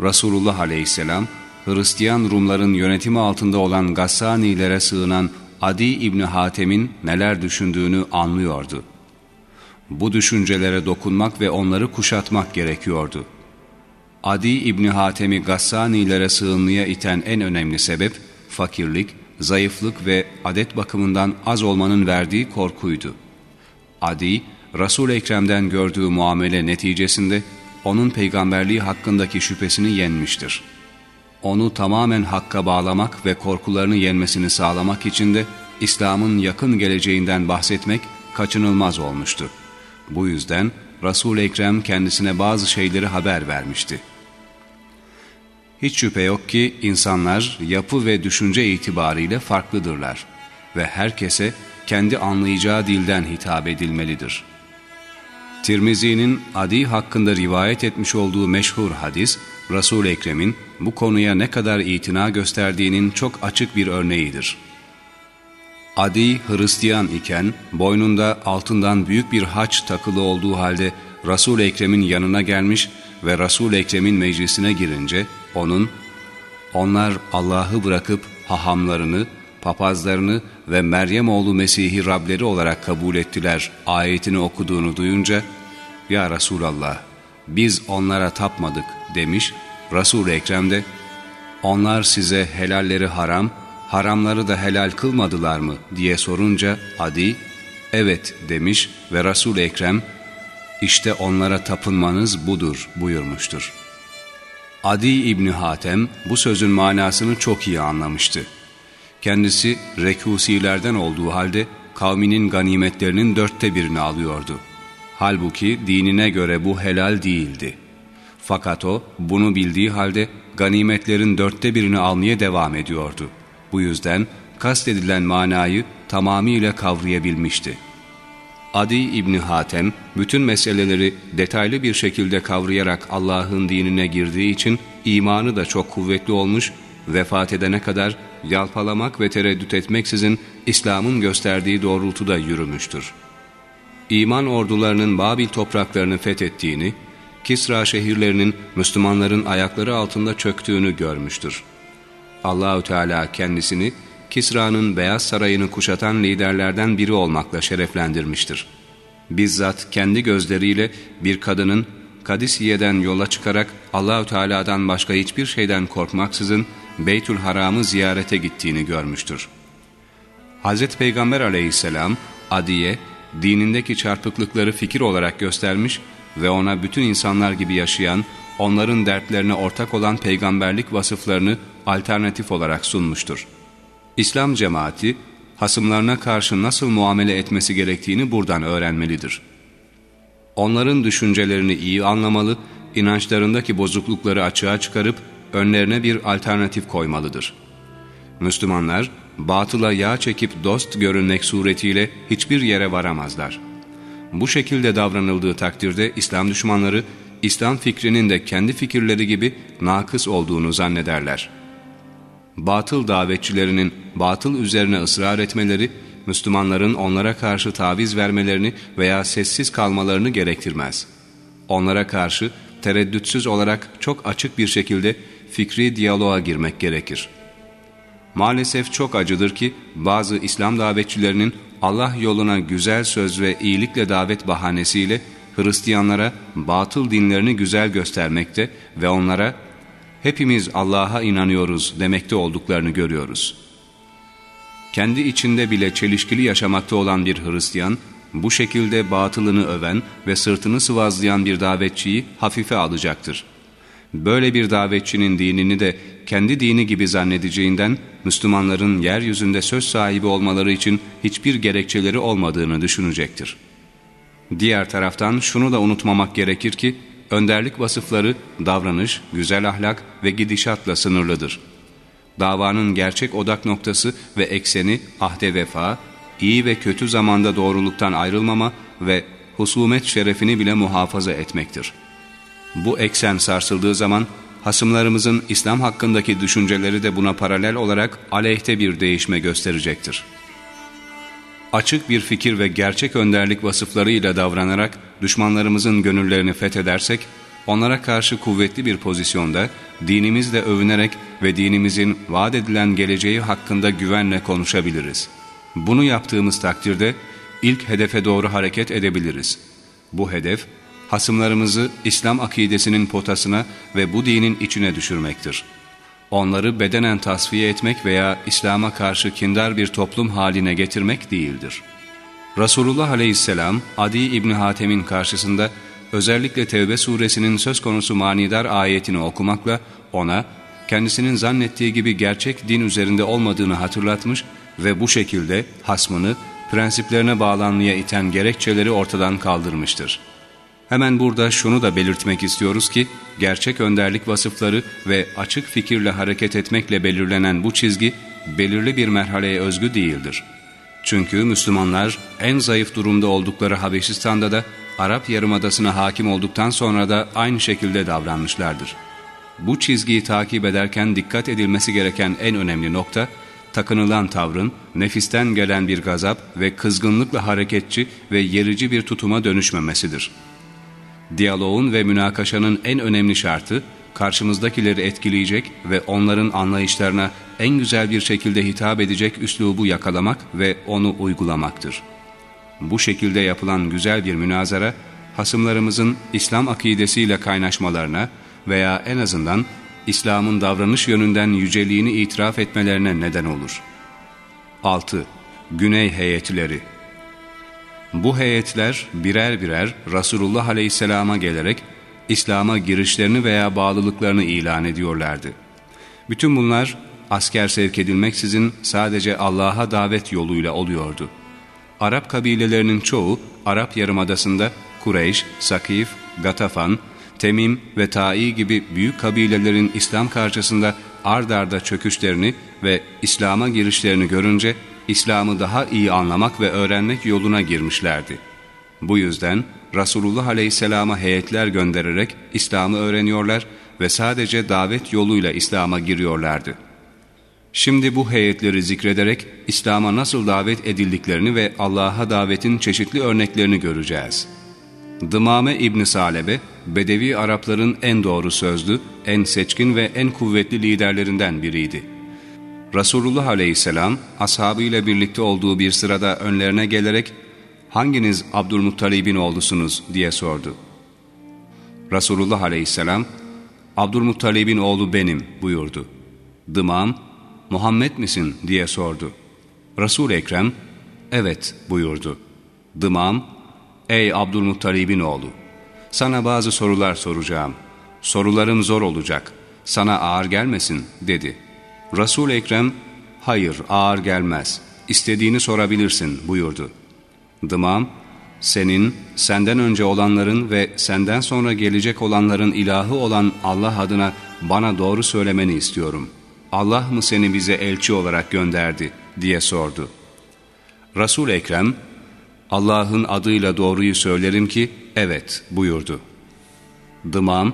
Resulullah aleyhisselam, Hristiyan Rumların yönetimi altında olan Gassanilere sığınan Adi İbni Hatem'in neler düşündüğünü anlıyordu. Bu düşüncelere dokunmak ve onları kuşatmak gerekiyordu.'' Adi İbni Hatem'i Gassanilere sığınmaya iten en önemli sebep, fakirlik, zayıflık ve adet bakımından az olmanın verdiği korkuydu. Adi, Resul-i Ekrem'den gördüğü muamele neticesinde onun peygamberliği hakkındaki şüphesini yenmiştir. Onu tamamen hakka bağlamak ve korkularını yenmesini sağlamak için de İslam'ın yakın geleceğinden bahsetmek kaçınılmaz olmuştu. Bu yüzden Resul-i Ekrem kendisine bazı şeyleri haber vermişti. Hiç şüphe yok ki insanlar yapı ve düşünce itibariyle farklıdırlar ve herkese kendi anlayacağı dilden hitap edilmelidir. Tirmizi'nin Adi hakkında rivayet etmiş olduğu meşhur hadis, resul Ekrem'in bu konuya ne kadar itina gösterdiğinin çok açık bir örneğidir. Adi Hristiyan iken boynunda altından büyük bir haç takılı olduğu halde resul Ekrem'in yanına gelmiş ve resul Ekrem'in meclisine girince onun onlar Allah'ı bırakıp hahamlarını, papazlarını ve Meryem oğlu Mesih'i Rableri olarak kabul ettiler ayetini okuduğunu duyunca Ya Resulallah biz onlara tapmadık demiş Resul-i Ekrem de onlar size helalleri haram, haramları da helal kılmadılar mı diye sorunca Adi evet demiş ve Resul-i Ekrem işte onlara tapınmanız budur buyurmuştur. Adi İbni Hatem bu sözün manasını çok iyi anlamıştı. Kendisi rekusilerden olduğu halde kavminin ganimetlerinin dörtte birini alıyordu. Halbuki dinine göre bu helal değildi. Fakat o bunu bildiği halde ganimetlerin dörtte birini almaya devam ediyordu. Bu yüzden kastedilen manayı tamamıyla kavrayabilmişti. Adi İbni Hatem bütün meseleleri detaylı bir şekilde kavrayarak Allah'ın dinine girdiği için imanı da çok kuvvetli olmuş, vefat edene kadar yalpalamak ve tereddüt etmeksizin İslam'ın gösterdiği doğrultuda yürümüştür. İman ordularının Babil topraklarını fethettiğini, Kisra şehirlerinin Müslümanların ayakları altında çöktüğünü görmüştür. Allahü Teala kendisini Kisra'nın Beyaz Sarayı'nı kuşatan liderlerden biri olmakla şereflendirmiştir. Bizzat kendi gözleriyle bir kadının Kadisiye'den yola çıkarak Allahü Teala'dan başka hiçbir şeyden korkmaksızın Beytül Haram'ı ziyarete gittiğini görmüştür. Hz. Peygamber aleyhisselam Adiye, dinindeki çarpıklıkları fikir olarak göstermiş ve ona bütün insanlar gibi yaşayan, onların dertlerine ortak olan peygamberlik vasıflarını alternatif olarak sunmuştur. İslam cemaati, hasımlarına karşı nasıl muamele etmesi gerektiğini buradan öğrenmelidir. Onların düşüncelerini iyi anlamalı, inançlarındaki bozuklukları açığa çıkarıp önlerine bir alternatif koymalıdır. Müslümanlar, batıla yağ çekip dost görünmek suretiyle hiçbir yere varamazlar. Bu şekilde davranıldığı takdirde İslam düşmanları, İslam fikrinin de kendi fikirleri gibi nakıs olduğunu zannederler. Batıl davetçilerinin batıl üzerine ısrar etmeleri, Müslümanların onlara karşı taviz vermelerini veya sessiz kalmalarını gerektirmez. Onlara karşı tereddütsüz olarak çok açık bir şekilde fikri diyaloğa girmek gerekir. Maalesef çok acıdır ki bazı İslam davetçilerinin Allah yoluna güzel söz ve iyilikle davet bahanesiyle Hristiyanlara batıl dinlerini güzel göstermekte ve onlara hepimiz Allah'a inanıyoruz demekte olduklarını görüyoruz. Kendi içinde bile çelişkili yaşamakta olan bir Hristiyan, bu şekilde batılını öven ve sırtını sıvazlayan bir davetçiyi hafife alacaktır. Böyle bir davetçinin dinini de kendi dini gibi zannedeceğinden Müslümanların yeryüzünde söz sahibi olmaları için hiçbir gerekçeleri olmadığını düşünecektir. Diğer taraftan şunu da unutmamak gerekir ki, önderlik vasıfları davranış, güzel ahlak ve gidişatla sınırlıdır. Davanın gerçek odak noktası ve ekseni ahde vefa, iyi ve kötü zamanda doğruluktan ayrılmama ve husumet şerefini bile muhafaza etmektir. Bu eksen sarsıldığı zaman hasımlarımızın İslam hakkındaki düşünceleri de buna paralel olarak aleyhte bir değişme gösterecektir. Açık bir fikir ve gerçek önderlik vasıflarıyla davranarak düşmanlarımızın gönüllerini fethedersek, onlara karşı kuvvetli bir pozisyonda dinimizle övünerek ve dinimizin vaat edilen geleceği hakkında güvenle konuşabiliriz. Bunu yaptığımız takdirde ilk hedefe doğru hareket edebiliriz. Bu hedef, hasımlarımızı İslam akidesinin potasına ve bu dinin içine düşürmektir. Onları bedenen tasfiye etmek veya İslam'a karşı kindar bir toplum haline getirmek değildir. Resulullah aleyhisselam Adi İbni Hatem'in karşısında özellikle Tevbe suresinin söz konusu manidar ayetini okumakla ona kendisinin zannettiği gibi gerçek din üzerinde olmadığını hatırlatmış ve bu şekilde hasmını prensiplerine bağlanmaya iten gerekçeleri ortadan kaldırmıştır. Hemen burada şunu da belirtmek istiyoruz ki, gerçek önderlik vasıfları ve açık fikirle hareket etmekle belirlenen bu çizgi, belirli bir merhaleye özgü değildir. Çünkü Müslümanlar en zayıf durumda oldukları Habeşistan'da da Arap Yarımadası'na hakim olduktan sonra da aynı şekilde davranmışlardır. Bu çizgiyi takip ederken dikkat edilmesi gereken en önemli nokta, takınılan tavrın nefisten gelen bir gazap ve kızgınlıkla hareketçi ve yerici bir tutuma dönüşmemesidir. Diyaloğun ve münakaşanın en önemli şartı, karşımızdakileri etkileyecek ve onların anlayışlarına en güzel bir şekilde hitap edecek üslubu yakalamak ve onu uygulamaktır. Bu şekilde yapılan güzel bir münazara, hasımlarımızın İslam akidesiyle kaynaşmalarına veya en azından İslam'ın davranış yönünden yüceliğini itiraf etmelerine neden olur. 6. Güney heyetleri Bu heyetler birer birer Resulullah Aleyhisselam'a gelerek İslam'a girişlerini veya bağlılıklarını ilan ediyorlardı. Bütün bunlar asker sevk edilmeksizin sadece Allah'a davet yoluyla oluyordu. Arap kabilelerinin çoğu Arap Yarımadası'nda Kureyş, Sakif, Gatafan, Temim ve Ta'i gibi büyük kabilelerin İslam karşısında ard arda çöküşlerini ve İslam'a girişlerini görünce İslam'ı daha iyi anlamak ve öğrenmek yoluna girmişlerdi. Bu yüzden Resulullah Aleyhisselam'a heyetler göndererek İslam'ı öğreniyorlar ve sadece davet yoluyla İslam'a giriyorlardı. Şimdi bu heyetleri zikrederek İslam'a nasıl davet edildiklerini ve Allah'a davetin çeşitli örneklerini göreceğiz. Dımame İbni Salebe, Bedevi Arapların en doğru sözlü, en seçkin ve en kuvvetli liderlerinden biriydi. Resulullah Aleyhisselam, ashabıyla birlikte olduğu bir sırada önlerine gelerek, ''Hanginiz Abdülmuttalib'in oğlusunuz?'' diye sordu. Resulullah Aleyhisselam, ''Abdülmuttalib'in oğlu benim.'' buyurdu. Dımam, ''Muhammed misin?'' diye sordu. Resul Ekrem, ''Evet.'' buyurdu. Dımam, ''Ey Abdülmuttalib'in oğlu, sana bazı sorular soracağım. Sorularım zor olacak. Sana ağır gelmesin.'' dedi. Resul Ekrem, ''Hayır, ağır gelmez. İstediğini sorabilirsin.'' buyurdu. Dımam, senin, senden önce olanların ve senden sonra gelecek olanların ilahı olan Allah adına bana doğru söylemeni istiyorum. Allah mı seni bize elçi olarak gönderdi diye sordu. Resul Ekrem, Allah'ın adıyla doğruyu söylerim ki evet buyurdu. Dımam,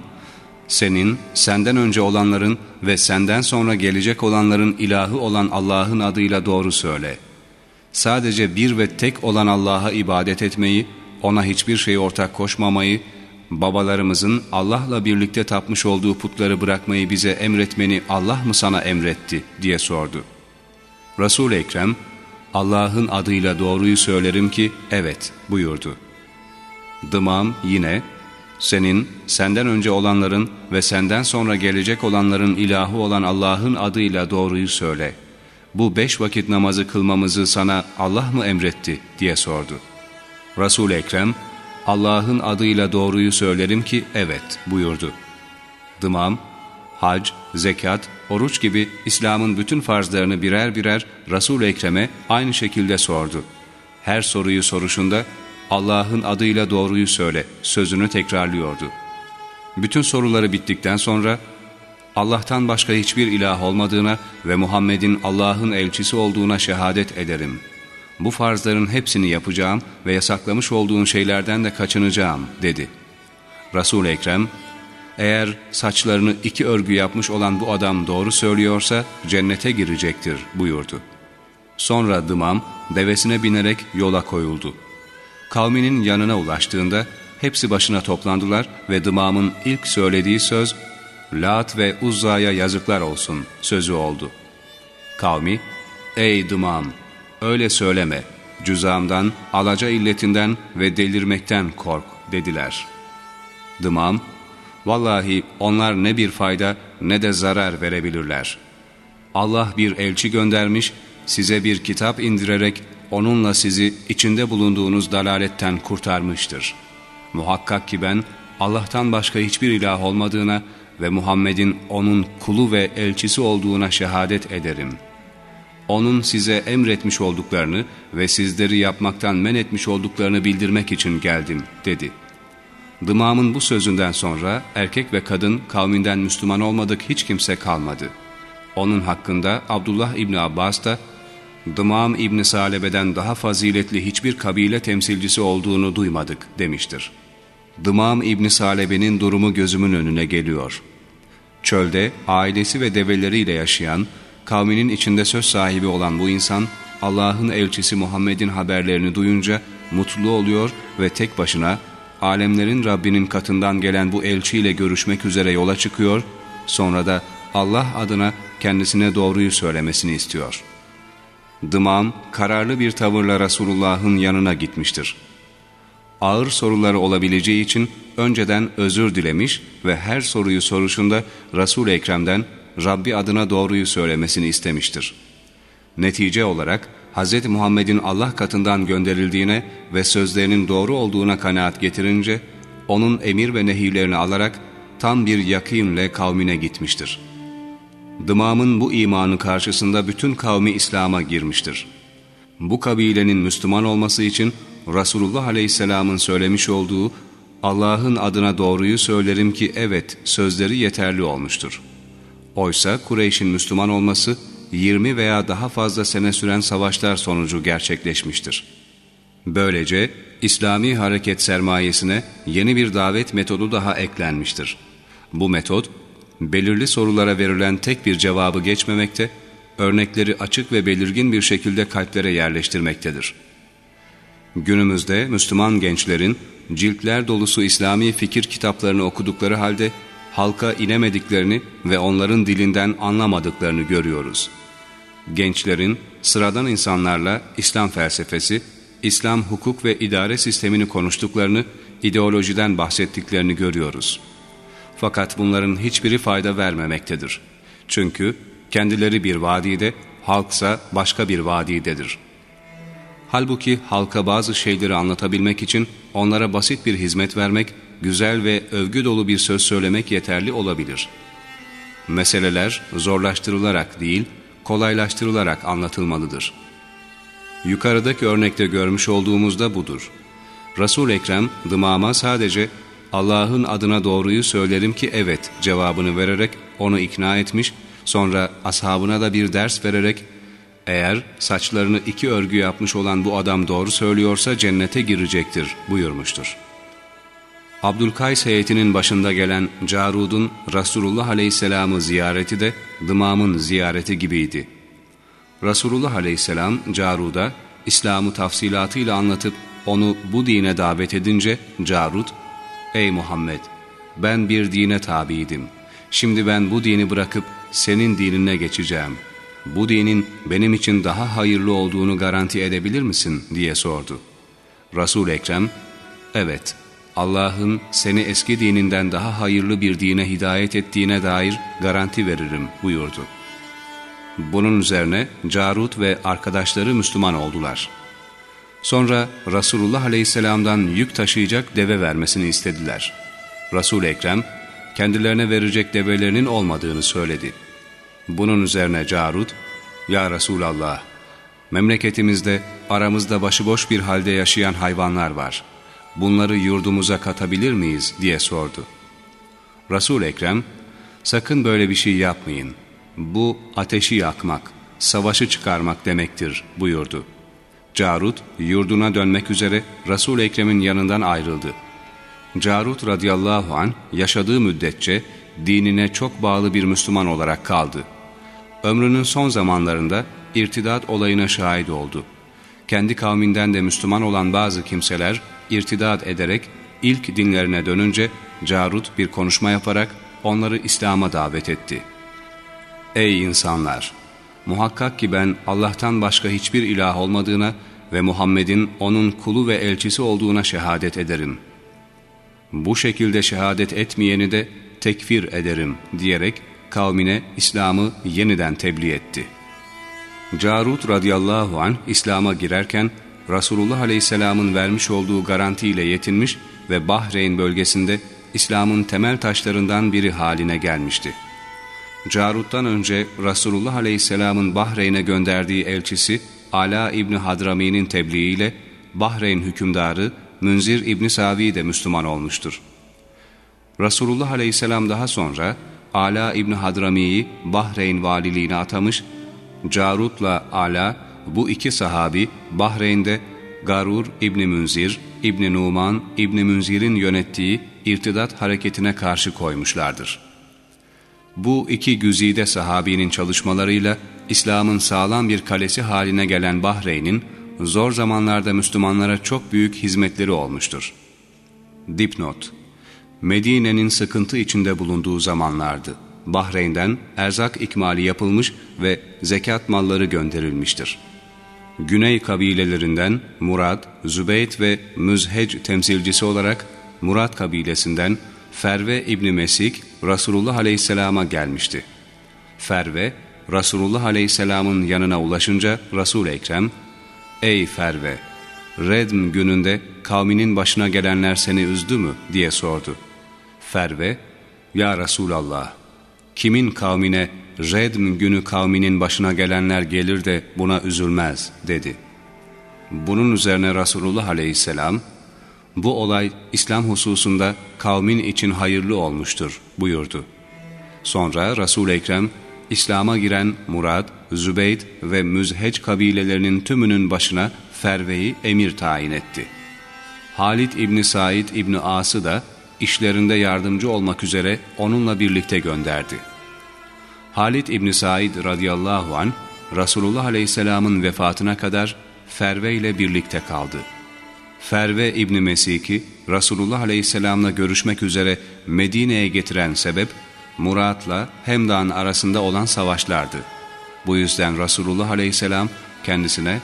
senin, senden önce olanların ve senden sonra gelecek olanların ilahı olan Allah'ın adıyla doğru söyle. Sadece bir ve tek olan Allah'a ibadet etmeyi, ona hiçbir şey ortak koşmamayı, babalarımızın Allah'la birlikte tapmış olduğu putları bırakmayı bize emretmeni Allah mı sana emretti diye sordu. resul Ekrem, Allah'ın adıyla doğruyu söylerim ki evet buyurdu. Dımam yine, senin, senden önce olanların ve senden sonra gelecek olanların ilahı olan Allah'ın adıyla doğruyu söyle. Bu beş vakit namazı kılmamızı sana Allah mı emretti diye sordu. resul Ekrem, Allah'ın adıyla doğruyu söylerim ki evet buyurdu. Dımam, hac, zekat, oruç gibi İslam'ın bütün farzlarını birer birer resul Ekrem'e aynı şekilde sordu. Her soruyu soruşunda Allah'ın adıyla doğruyu söyle sözünü tekrarlıyordu. Bütün soruları bittikten sonra Allah'tan başka hiçbir ilah olmadığına ve Muhammed'in Allah'ın elçisi olduğuna şehadet ederim. Bu farzların hepsini yapacağım ve yasaklamış olduğun şeylerden de kaçınacağım dedi. Resul-i Ekrem, eğer saçlarını iki örgü yapmış olan bu adam doğru söylüyorsa cennete girecektir buyurdu. Sonra Dımam devesine binerek yola koyuldu. Kavminin yanına ulaştığında hepsi başına toplandılar ve Dımam'ın ilk söylediği söz Lat ve Uzza'ya yazıklar olsun sözü oldu. Kavmi, ey Dımam öyle söyleme, cüzamdan, alaca illetinden ve delirmekten kork dediler. Dımam, vallahi onlar ne bir fayda ne de zarar verebilirler. Allah bir elçi göndermiş, size bir kitap indirerek onunla sizi içinde bulunduğunuz dalaletten kurtarmıştır. Muhakkak ki ben Allah'tan başka hiçbir ilah olmadığına ve Muhammed'in onun kulu ve elçisi olduğuna şehadet ederim. Onun size emretmiş olduklarını ve sizleri yapmaktan men etmiş olduklarını bildirmek için geldim, dedi. Dımamın bu sözünden sonra erkek ve kadın kavminden Müslüman olmadık hiç kimse kalmadı. Onun hakkında Abdullah İbni Abbas da, Dımam İbni Salebe'den daha faziletli hiçbir kabile temsilcisi olduğunu duymadık demiştir. Dımam İbni Salebe'nin durumu gözümün önüne geliyor. Çölde ailesi ve develeriyle yaşayan, kavminin içinde söz sahibi olan bu insan, Allah'ın elçisi Muhammed'in haberlerini duyunca mutlu oluyor ve tek başına alemlerin Rabbinin katından gelen bu elçiyle görüşmek üzere yola çıkıyor, sonra da Allah adına kendisine doğruyu söylemesini istiyor. Dımam, kararlı bir tavırla Resulullah'ın yanına gitmiştir. Ağır soruları olabileceği için önceden özür dilemiş ve her soruyu soruşunda Resul-i Ekrem'den Rabbi adına doğruyu söylemesini istemiştir. Netice olarak Hz. Muhammed'in Allah katından gönderildiğine ve sözlerinin doğru olduğuna kanaat getirince, onun emir ve nehirlerini alarak tam bir yakînle kavmine gitmiştir. Dımam'ın bu imanı karşısında bütün kavmi İslam'a girmiştir. Bu kabilenin Müslüman olması için Resulullah Aleyhisselam'ın söylemiş olduğu Allah'ın adına doğruyu söylerim ki evet sözleri yeterli olmuştur. Oysa Kureyş'in Müslüman olması 20 veya daha fazla sene süren savaşlar sonucu gerçekleşmiştir. Böylece İslami hareket sermayesine yeni bir davet metodu daha eklenmiştir. Bu metot, belirli sorulara verilen tek bir cevabı geçmemekte, örnekleri açık ve belirgin bir şekilde kalplere yerleştirmektedir. Günümüzde Müslüman gençlerin ciltler dolusu İslami fikir kitaplarını okudukları halde halka inemediklerini ve onların dilinden anlamadıklarını görüyoruz. Gençlerin sıradan insanlarla İslam felsefesi, İslam hukuk ve idare sistemini konuştuklarını, ideolojiden bahsettiklerini görüyoruz. Fakat bunların hiçbiri fayda vermemektedir. Çünkü kendileri bir vadide, halksa başka bir vadidedir. Halbuki halka bazı şeyleri anlatabilmek için onlara basit bir hizmet vermek, güzel ve övgü dolu bir söz söylemek yeterli olabilir. Meseleler zorlaştırılarak değil, kolaylaştırılarak anlatılmalıdır. Yukarıdaki örnekte görmüş olduğumuzda budur. Resul Ekrem dımama sadece Allah'ın adına doğruyu söylerim ki evet cevabını vererek onu ikna etmiş, sonra ashabına da bir ders vererek eğer saçlarını iki örgü yapmış olan bu adam doğru söylüyorsa cennete girecektir buyurmuştur. Abdülkays heyetinin başında gelen Carud'un Resulullah Aleyhisselam'ı ziyareti de Dımam'ın ziyareti gibiydi. Resulullah Aleyhisselam Carud'a İslam'ı tafsilatıyla anlatıp onu bu dine davet edince Carud, ''Ey Muhammed, ben bir dine tabiydim. Şimdi ben bu dini bırakıp senin dinine geçeceğim. Bu dinin benim için daha hayırlı olduğunu garanti edebilir misin?'' diye sordu. Resul Ekrem, ''Evet.'' Allah'ın seni eski dininden daha hayırlı bir dine hidayet ettiğine dair garanti veririm buyurdu. Bunun üzerine Carut ve arkadaşları Müslüman oldular. Sonra Resulullah Aleyhisselam'dan yük taşıyacak deve vermesini istediler. resul Ekrem kendilerine verecek develerinin olmadığını söyledi. Bunun üzerine Carut, ''Ya Resulallah, memleketimizde aramızda başıboş bir halde yaşayan hayvanlar var.'' bunları yurdumuza katabilir miyiz diye sordu. resul Ekrem, sakın böyle bir şey yapmayın. Bu ateşi yakmak, savaşı çıkarmak demektir buyurdu. Carut yurduna dönmek üzere resul Ekrem'in yanından ayrıldı. Carut radıyallahu an yaşadığı müddetçe dinine çok bağlı bir Müslüman olarak kaldı. Ömrünün son zamanlarında irtidat olayına şahit oldu. Kendi kavminden de Müslüman olan bazı kimseler irtidat ederek ilk dinlerine dönünce Carut bir konuşma yaparak onları İslam'a davet etti. Ey insanlar! Muhakkak ki ben Allah'tan başka hiçbir ilah olmadığına ve Muhammed'in onun kulu ve elçisi olduğuna şehadet ederim. Bu şekilde şehadet etmeyeni de tekfir ederim diyerek kavmine İslam'ı yeniden tebliğ etti. Carut radıyallahu anh İslam'a girerken Resulullah Aleyhisselam'ın vermiş olduğu garantiyle yetinmiş ve Bahreyn bölgesinde İslam'ın temel taşlarından biri haline gelmişti. Carut'tan önce Resulullah Aleyhisselam'ın Bahreyn'e gönderdiği elçisi Ala İbni Hadrami'nin tebliğiyle Bahreyn hükümdarı Münzir İbni Savi de Müslüman olmuştur. Resulullah Aleyhisselam daha sonra Ala İbni Hadrami'yi Bahreyn valiliğine atamış, Carut'la Ala bu iki sahabi Bahreyn'de Garur İbni Münzir, İbni Numan İbni Münzir'in yönettiği irtidat hareketine karşı koymuşlardır. Bu iki güzide sahabinin çalışmalarıyla İslam'ın sağlam bir kalesi haline gelen Bahreyn'in zor zamanlarda Müslümanlara çok büyük hizmetleri olmuştur. Dipnot Medine'nin sıkıntı içinde bulunduğu zamanlardı. Bahreyn'den erzak ikmali yapılmış ve zekat malları gönderilmiştir. Güney kabilelerinden Murad, Zübeyt ve Müzhec temsilcisi olarak Murad kabilesinden Ferve İbni Mesik Resulullah Aleyhisselam'a gelmişti. Ferve, Resulullah Aleyhisselam'ın yanına ulaşınca Resul-i Ekrem, ''Ey Ferve, Redm gününde kavminin başına gelenler seni üzdü mü?'' diye sordu. Ferve, ''Ya Resulallah, kimin kavmine Redm günü kavminin başına gelenler gelir de buna üzülmez?'' dedi. Bunun üzerine Resulullah Aleyhisselam, bu olay İslam hususunda kavmin için hayırlı olmuştur buyurdu. Sonra Resul-i Ekrem, İslam'a giren Murad, Zübeyd ve Müzheç kabilelerinin tümünün başına Ferve'yi emir tayin etti. Halid İbni Said İbni As'ı da işlerinde yardımcı olmak üzere onunla birlikte gönderdi. Halid İbni Said radıyallahu an Resulullah Aleyhisselam'ın vefatına kadar Ferve ile birlikte kaldı. Ferve İbni Mesik'i Resulullah Aleyhisselam'la görüşmek üzere Medine'ye getiren sebep Murat'la Hemdan arasında olan savaşlardı. Bu yüzden Resulullah Aleyhisselam kendisine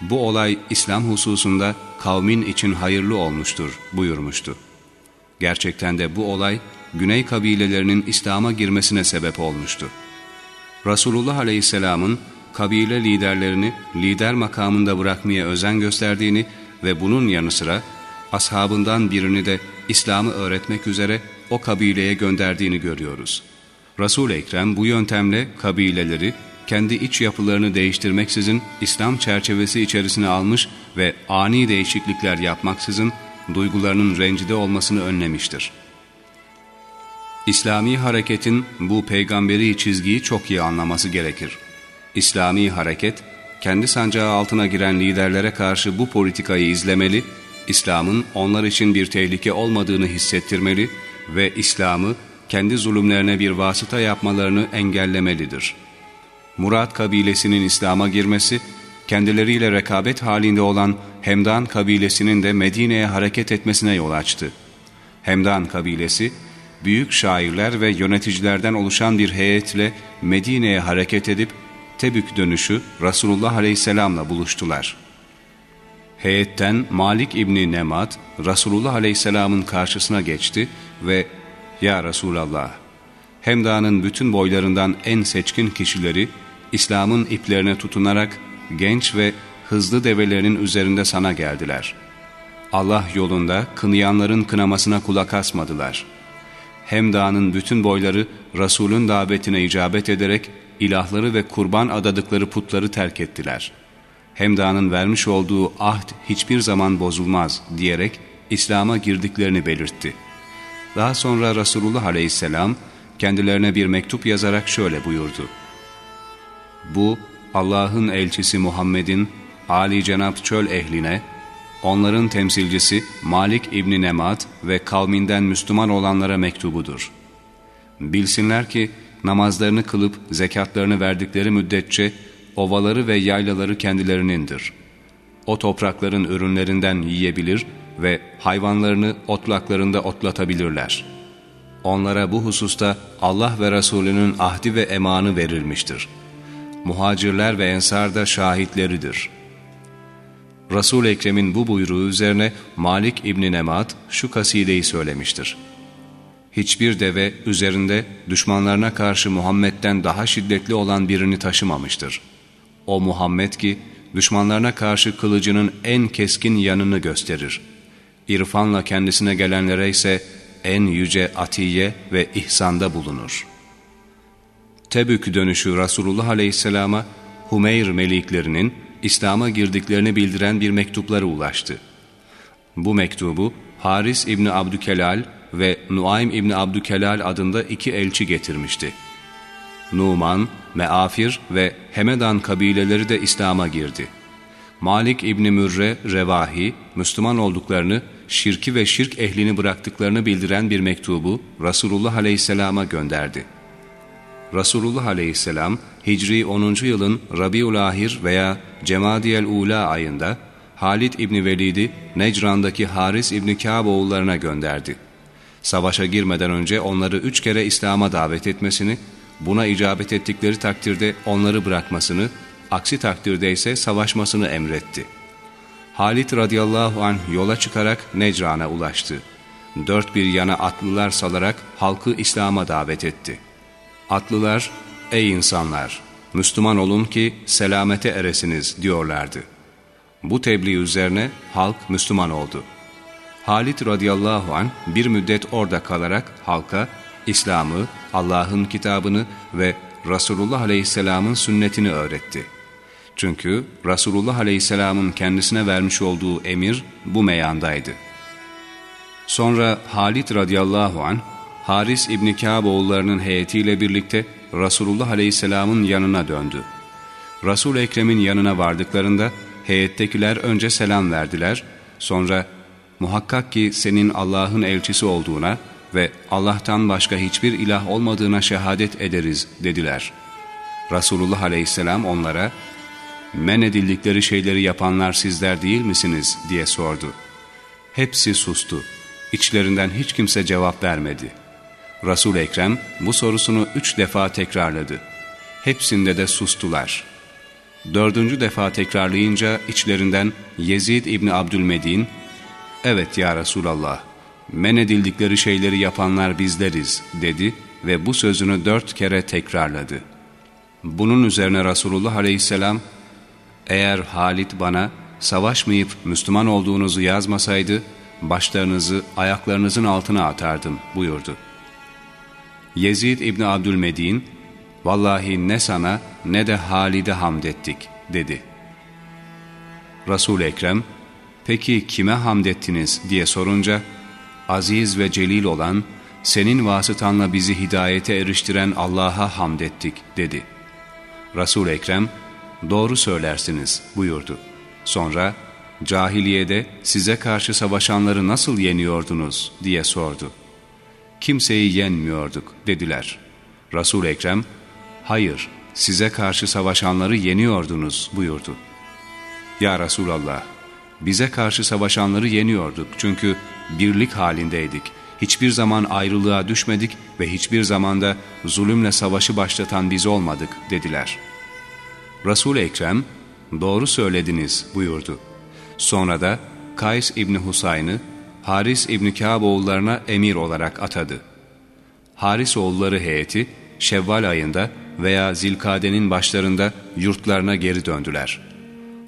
bu olay İslam hususunda kavmin için hayırlı olmuştur buyurmuştu. Gerçekten de bu olay Güney kabilelerinin İslam'a girmesine sebep olmuştu. Resulullah Aleyhisselam'ın kabile liderlerini lider makamında bırakmaya özen gösterdiğini ve bunun yanı sıra ashabından birini de İslam'ı öğretmek üzere o kabileye gönderdiğini görüyoruz. Resul-i Ekrem bu yöntemle kabileleri kendi iç yapılarını değiştirmeksizin İslam çerçevesi içerisine almış ve ani değişiklikler yapmaksızın duygularının rencide olmasını önlemiştir. İslami hareketin bu peygamberi çizgiyi çok iyi anlaması gerekir. İslami hareket, kendi sancağı altına giren liderlere karşı bu politikayı izlemeli, İslam'ın onlar için bir tehlike olmadığını hissettirmeli ve İslam'ı kendi zulümlerine bir vasıta yapmalarını engellemelidir. Murat kabilesinin İslam'a girmesi, kendileriyle rekabet halinde olan Hemdan kabilesinin de Medine'ye hareket etmesine yol açtı. Hemdan kabilesi, büyük şairler ve yöneticilerden oluşan bir heyetle Medine'ye hareket edip Tebük dönüşü Resulullah Aleyhisselam'la buluştular. Heyetten Malik İbni Nemat, Resulullah Aleyhisselam'ın karşısına geçti ve ''Ya Resulallah, Hemda'nın bütün boylarından en seçkin kişileri İslam'ın iplerine tutunarak genç ve hızlı develerinin üzerinde sana geldiler. Allah yolunda kınayanların kınamasına kulak asmadılar. Hemda'nın bütün boyları Resul'ün davetine icabet ederek ilahları ve kurban adadıkları putları terk ettiler. Hemda'nın vermiş olduğu ahd hiçbir zaman bozulmaz diyerek İslam'a girdiklerini belirtti. Daha sonra Resulullah aleyhisselam kendilerine bir mektup yazarak şöyle buyurdu. Bu Allah'ın elçisi Muhammed'in Ali Cenab çöl ehline, onların temsilcisi Malik İbni Nemat ve kavminden Müslüman olanlara mektubudur. Bilsinler ki namazlarını kılıp zekatlarını verdikleri müddetçe ovaları ve yaylaları kendilerinindir. O toprakların ürünlerinden yiyebilir ve hayvanlarını otlaklarında otlatabilirler. Onlara bu hususta Allah ve Resulünün ahdi ve emanı verilmiştir. Muhacirler ve ensar da şahitleridir. Resul-i Ekrem'in bu buyruğu üzerine Malik İbni Nemat şu kasideyi söylemiştir hiçbir deve üzerinde düşmanlarına karşı Muhammed'den daha şiddetli olan birini taşımamıştır. O Muhammed ki düşmanlarına karşı kılıcının en keskin yanını gösterir. İrfanla kendisine gelenlere ise en yüce atiye ve ihsanda bulunur. Tebük dönüşü Resulullah Aleyhisselam'a Humeyr meliklerinin İslam'a girdiklerini bildiren bir mektupları ulaştı. Bu mektubu Haris İbni Abdükelal ve Nuaym İbni Abdükelal adında iki elçi getirmişti. Numan, Meafir ve Hemedan kabileleri de İslam'a girdi. Malik İbni Mürre, Revahi, Müslüman olduklarını, şirki ve şirk ehlini bıraktıklarını bildiren bir mektubu Resulullah Aleyhisselam'a gönderdi. Resulullah Aleyhisselam, Hicri 10. yılın Rabiul Ahir veya Cemadiyel Ula ayında Halid İbni Velid'i Necran'daki Haris İbni Kâb oğullarına gönderdi. Savaşa girmeden önce onları üç kere İslam'a davet etmesini, buna icabet ettikleri takdirde onları bırakmasını, aksi takdirde ise savaşmasını emretti. Halit radıyallahu anh yola çıkarak Necran'a ulaştı. Dört bir yana atlılar salarak halkı İslam'a davet etti. Atlılar, ''Ey insanlar, Müslüman olun ki selamete eresiniz.'' diyorlardı. Bu tebliğ üzerine halk Müslüman oldu. Halit radıyallahu an bir müddet orada kalarak halka İslam'ı, Allah'ın kitabını ve Resulullah aleyhisselamın sünnetini öğretti. Çünkü Resulullah aleyhisselamın kendisine vermiş olduğu emir bu meyandaydı. Sonra Halit radıyallahu an Haris İbni Kâb oğullarının heyetiyle birlikte Resulullah aleyhisselamın yanına döndü. Resul Ekrem'in yanına vardıklarında heyettekiler önce selam verdiler, sonra muhakkak ki senin Allah'ın elçisi olduğuna ve Allah'tan başka hiçbir ilah olmadığına şehadet ederiz dediler. Resulullah aleyhisselam onlara, men edildikleri şeyleri yapanlar sizler değil misiniz diye sordu. Hepsi sustu. İçlerinden hiç kimse cevap vermedi. resul Ekrem bu sorusunu üç defa tekrarladı. Hepsinde de sustular. Dördüncü defa tekrarlayınca içlerinden Yezid İbni Abdülmedin, ''Evet ya Resulallah, men edildikleri şeyleri yapanlar bizleriz.'' dedi ve bu sözünü dört kere tekrarladı. Bunun üzerine Resulullah Aleyhisselam, ''Eğer Halit bana savaşmayıp Müslüman olduğunuzu yazmasaydı, başlarınızı ayaklarınızın altına atardım.'' buyurdu. Yezid İbni Abdülmedin, ''Vallahi ne sana ne de Halid'e hamd ettik.'' dedi. Resul-i Ekrem, ''Peki kime hamd ettiniz?'' diye sorunca, aziz ve celil olan, senin vasıtanla bizi hidayete eriştiren Allah'a hamd ettik dedi. resul Ekrem, doğru söylersiniz buyurdu. Sonra, cahiliyede size karşı savaşanları nasıl yeniyordunuz diye sordu. Kimseyi yenmiyorduk dediler. resul Ekrem, hayır size karşı savaşanları yeniyordunuz buyurdu. Ya Resulallah, bize karşı savaşanları yeniyorduk çünkü birlik halindeydik. Hiçbir zaman ayrılığa düşmedik ve hiçbir zamanda zulümle savaşı başlatan biz olmadık dediler. resul Ekrem, doğru söylediniz buyurdu. Sonra da Kays İbni Husayn'ı Haris İbni Kâb oğullarına emir olarak atadı. Haris oğulları heyeti Şevval ayında veya Zilkade'nin başlarında yurtlarına geri döndüler.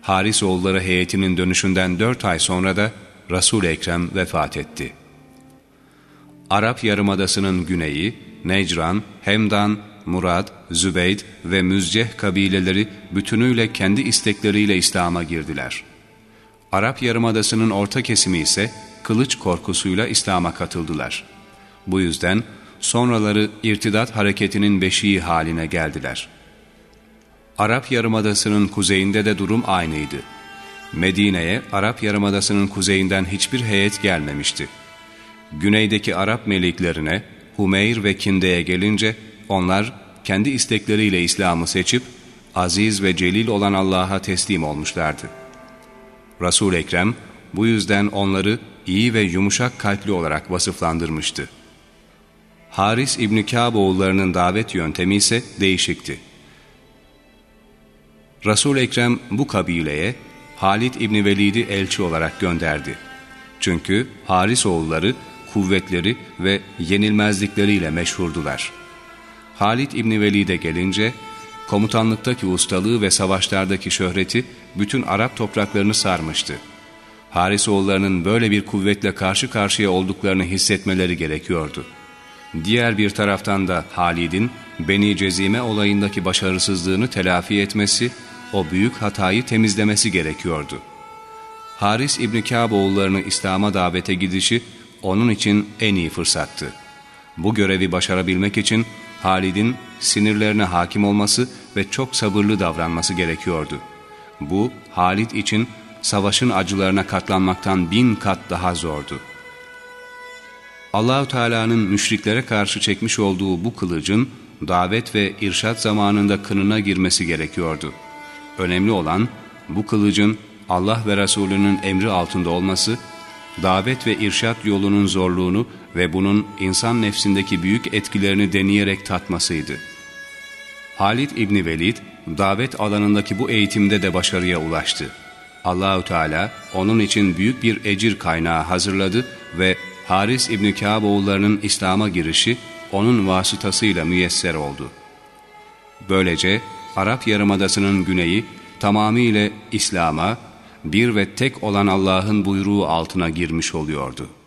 Haris oğulları heyetinin dönüşünden dört ay sonra da resul Ekrem vefat etti. Arap Yarımadası'nın güneyi, Necran, Hemdan, Murad, Zübeyd ve Müzceh kabileleri bütünüyle kendi istekleriyle İslam'a girdiler. Arap Yarımadası'nın orta kesimi ise kılıç korkusuyla İslam'a katıldılar. Bu yüzden sonraları irtidat hareketinin beşiği haline geldiler. Arap Yarımadası'nın kuzeyinde de durum aynıydı. Medine'ye Arap Yarımadası'nın kuzeyinden hiçbir heyet gelmemişti. Güneydeki Arap meliklerine Humeyr ve Kinde'ye gelince onlar kendi istekleriyle İslam'ı seçip aziz ve celil olan Allah'a teslim olmuşlardı. Resul Ekrem bu yüzden onları iyi ve yumuşak kalpli olarak vasıflandırmıştı. Haris İbni Kâb oğullarının davet yöntemi ise değişikti. Resul Ekrem bu kabileye Halid İbni Velid'i elçi olarak gönderdi. Çünkü Haris oğulları kuvvetleri ve yenilmezlikleriyle meşhurdular. Halid İbni Velid'e gelince komutanlıktaki ustalığı ve savaşlardaki şöhreti bütün Arap topraklarını sarmıştı. Haris oğullarının böyle bir kuvvetle karşı karşıya olduklarını hissetmeleri gerekiyordu. Diğer bir taraftan da Halid'in Beni Cezime olayındaki başarısızlığını telafi etmesi, o büyük hatayı temizlemesi gerekiyordu. Haris İbni Kâb oğullarını İslam'a davete gidişi onun için en iyi fırsattı. Bu görevi başarabilmek için Halid'in sinirlerine hakim olması ve çok sabırlı davranması gerekiyordu. Bu, Halit için savaşın acılarına katlanmaktan bin kat daha zordu. Allahü Teala'nın müşriklere karşı çekmiş olduğu bu kılıcın davet ve irşat zamanında kınına girmesi gerekiyordu. Önemli olan bu kılıcın Allah ve Resulünün emri altında olması, davet ve irşat yolunun zorluğunu ve bunun insan nefsindeki büyük etkilerini deneyerek tatmasıydı. Halid İbni Velid, davet alanındaki bu eğitimde de başarıya ulaştı. Allahü Teala onun için büyük bir ecir kaynağı hazırladı ve Haris İbni Kâb oğullarının İslam'a girişi onun vasıtasıyla müyesser oldu. Böylece Arap Yarımadası'nın güneyi tamamıyla İslam'a, bir ve tek olan Allah'ın buyruğu altına girmiş oluyordu.''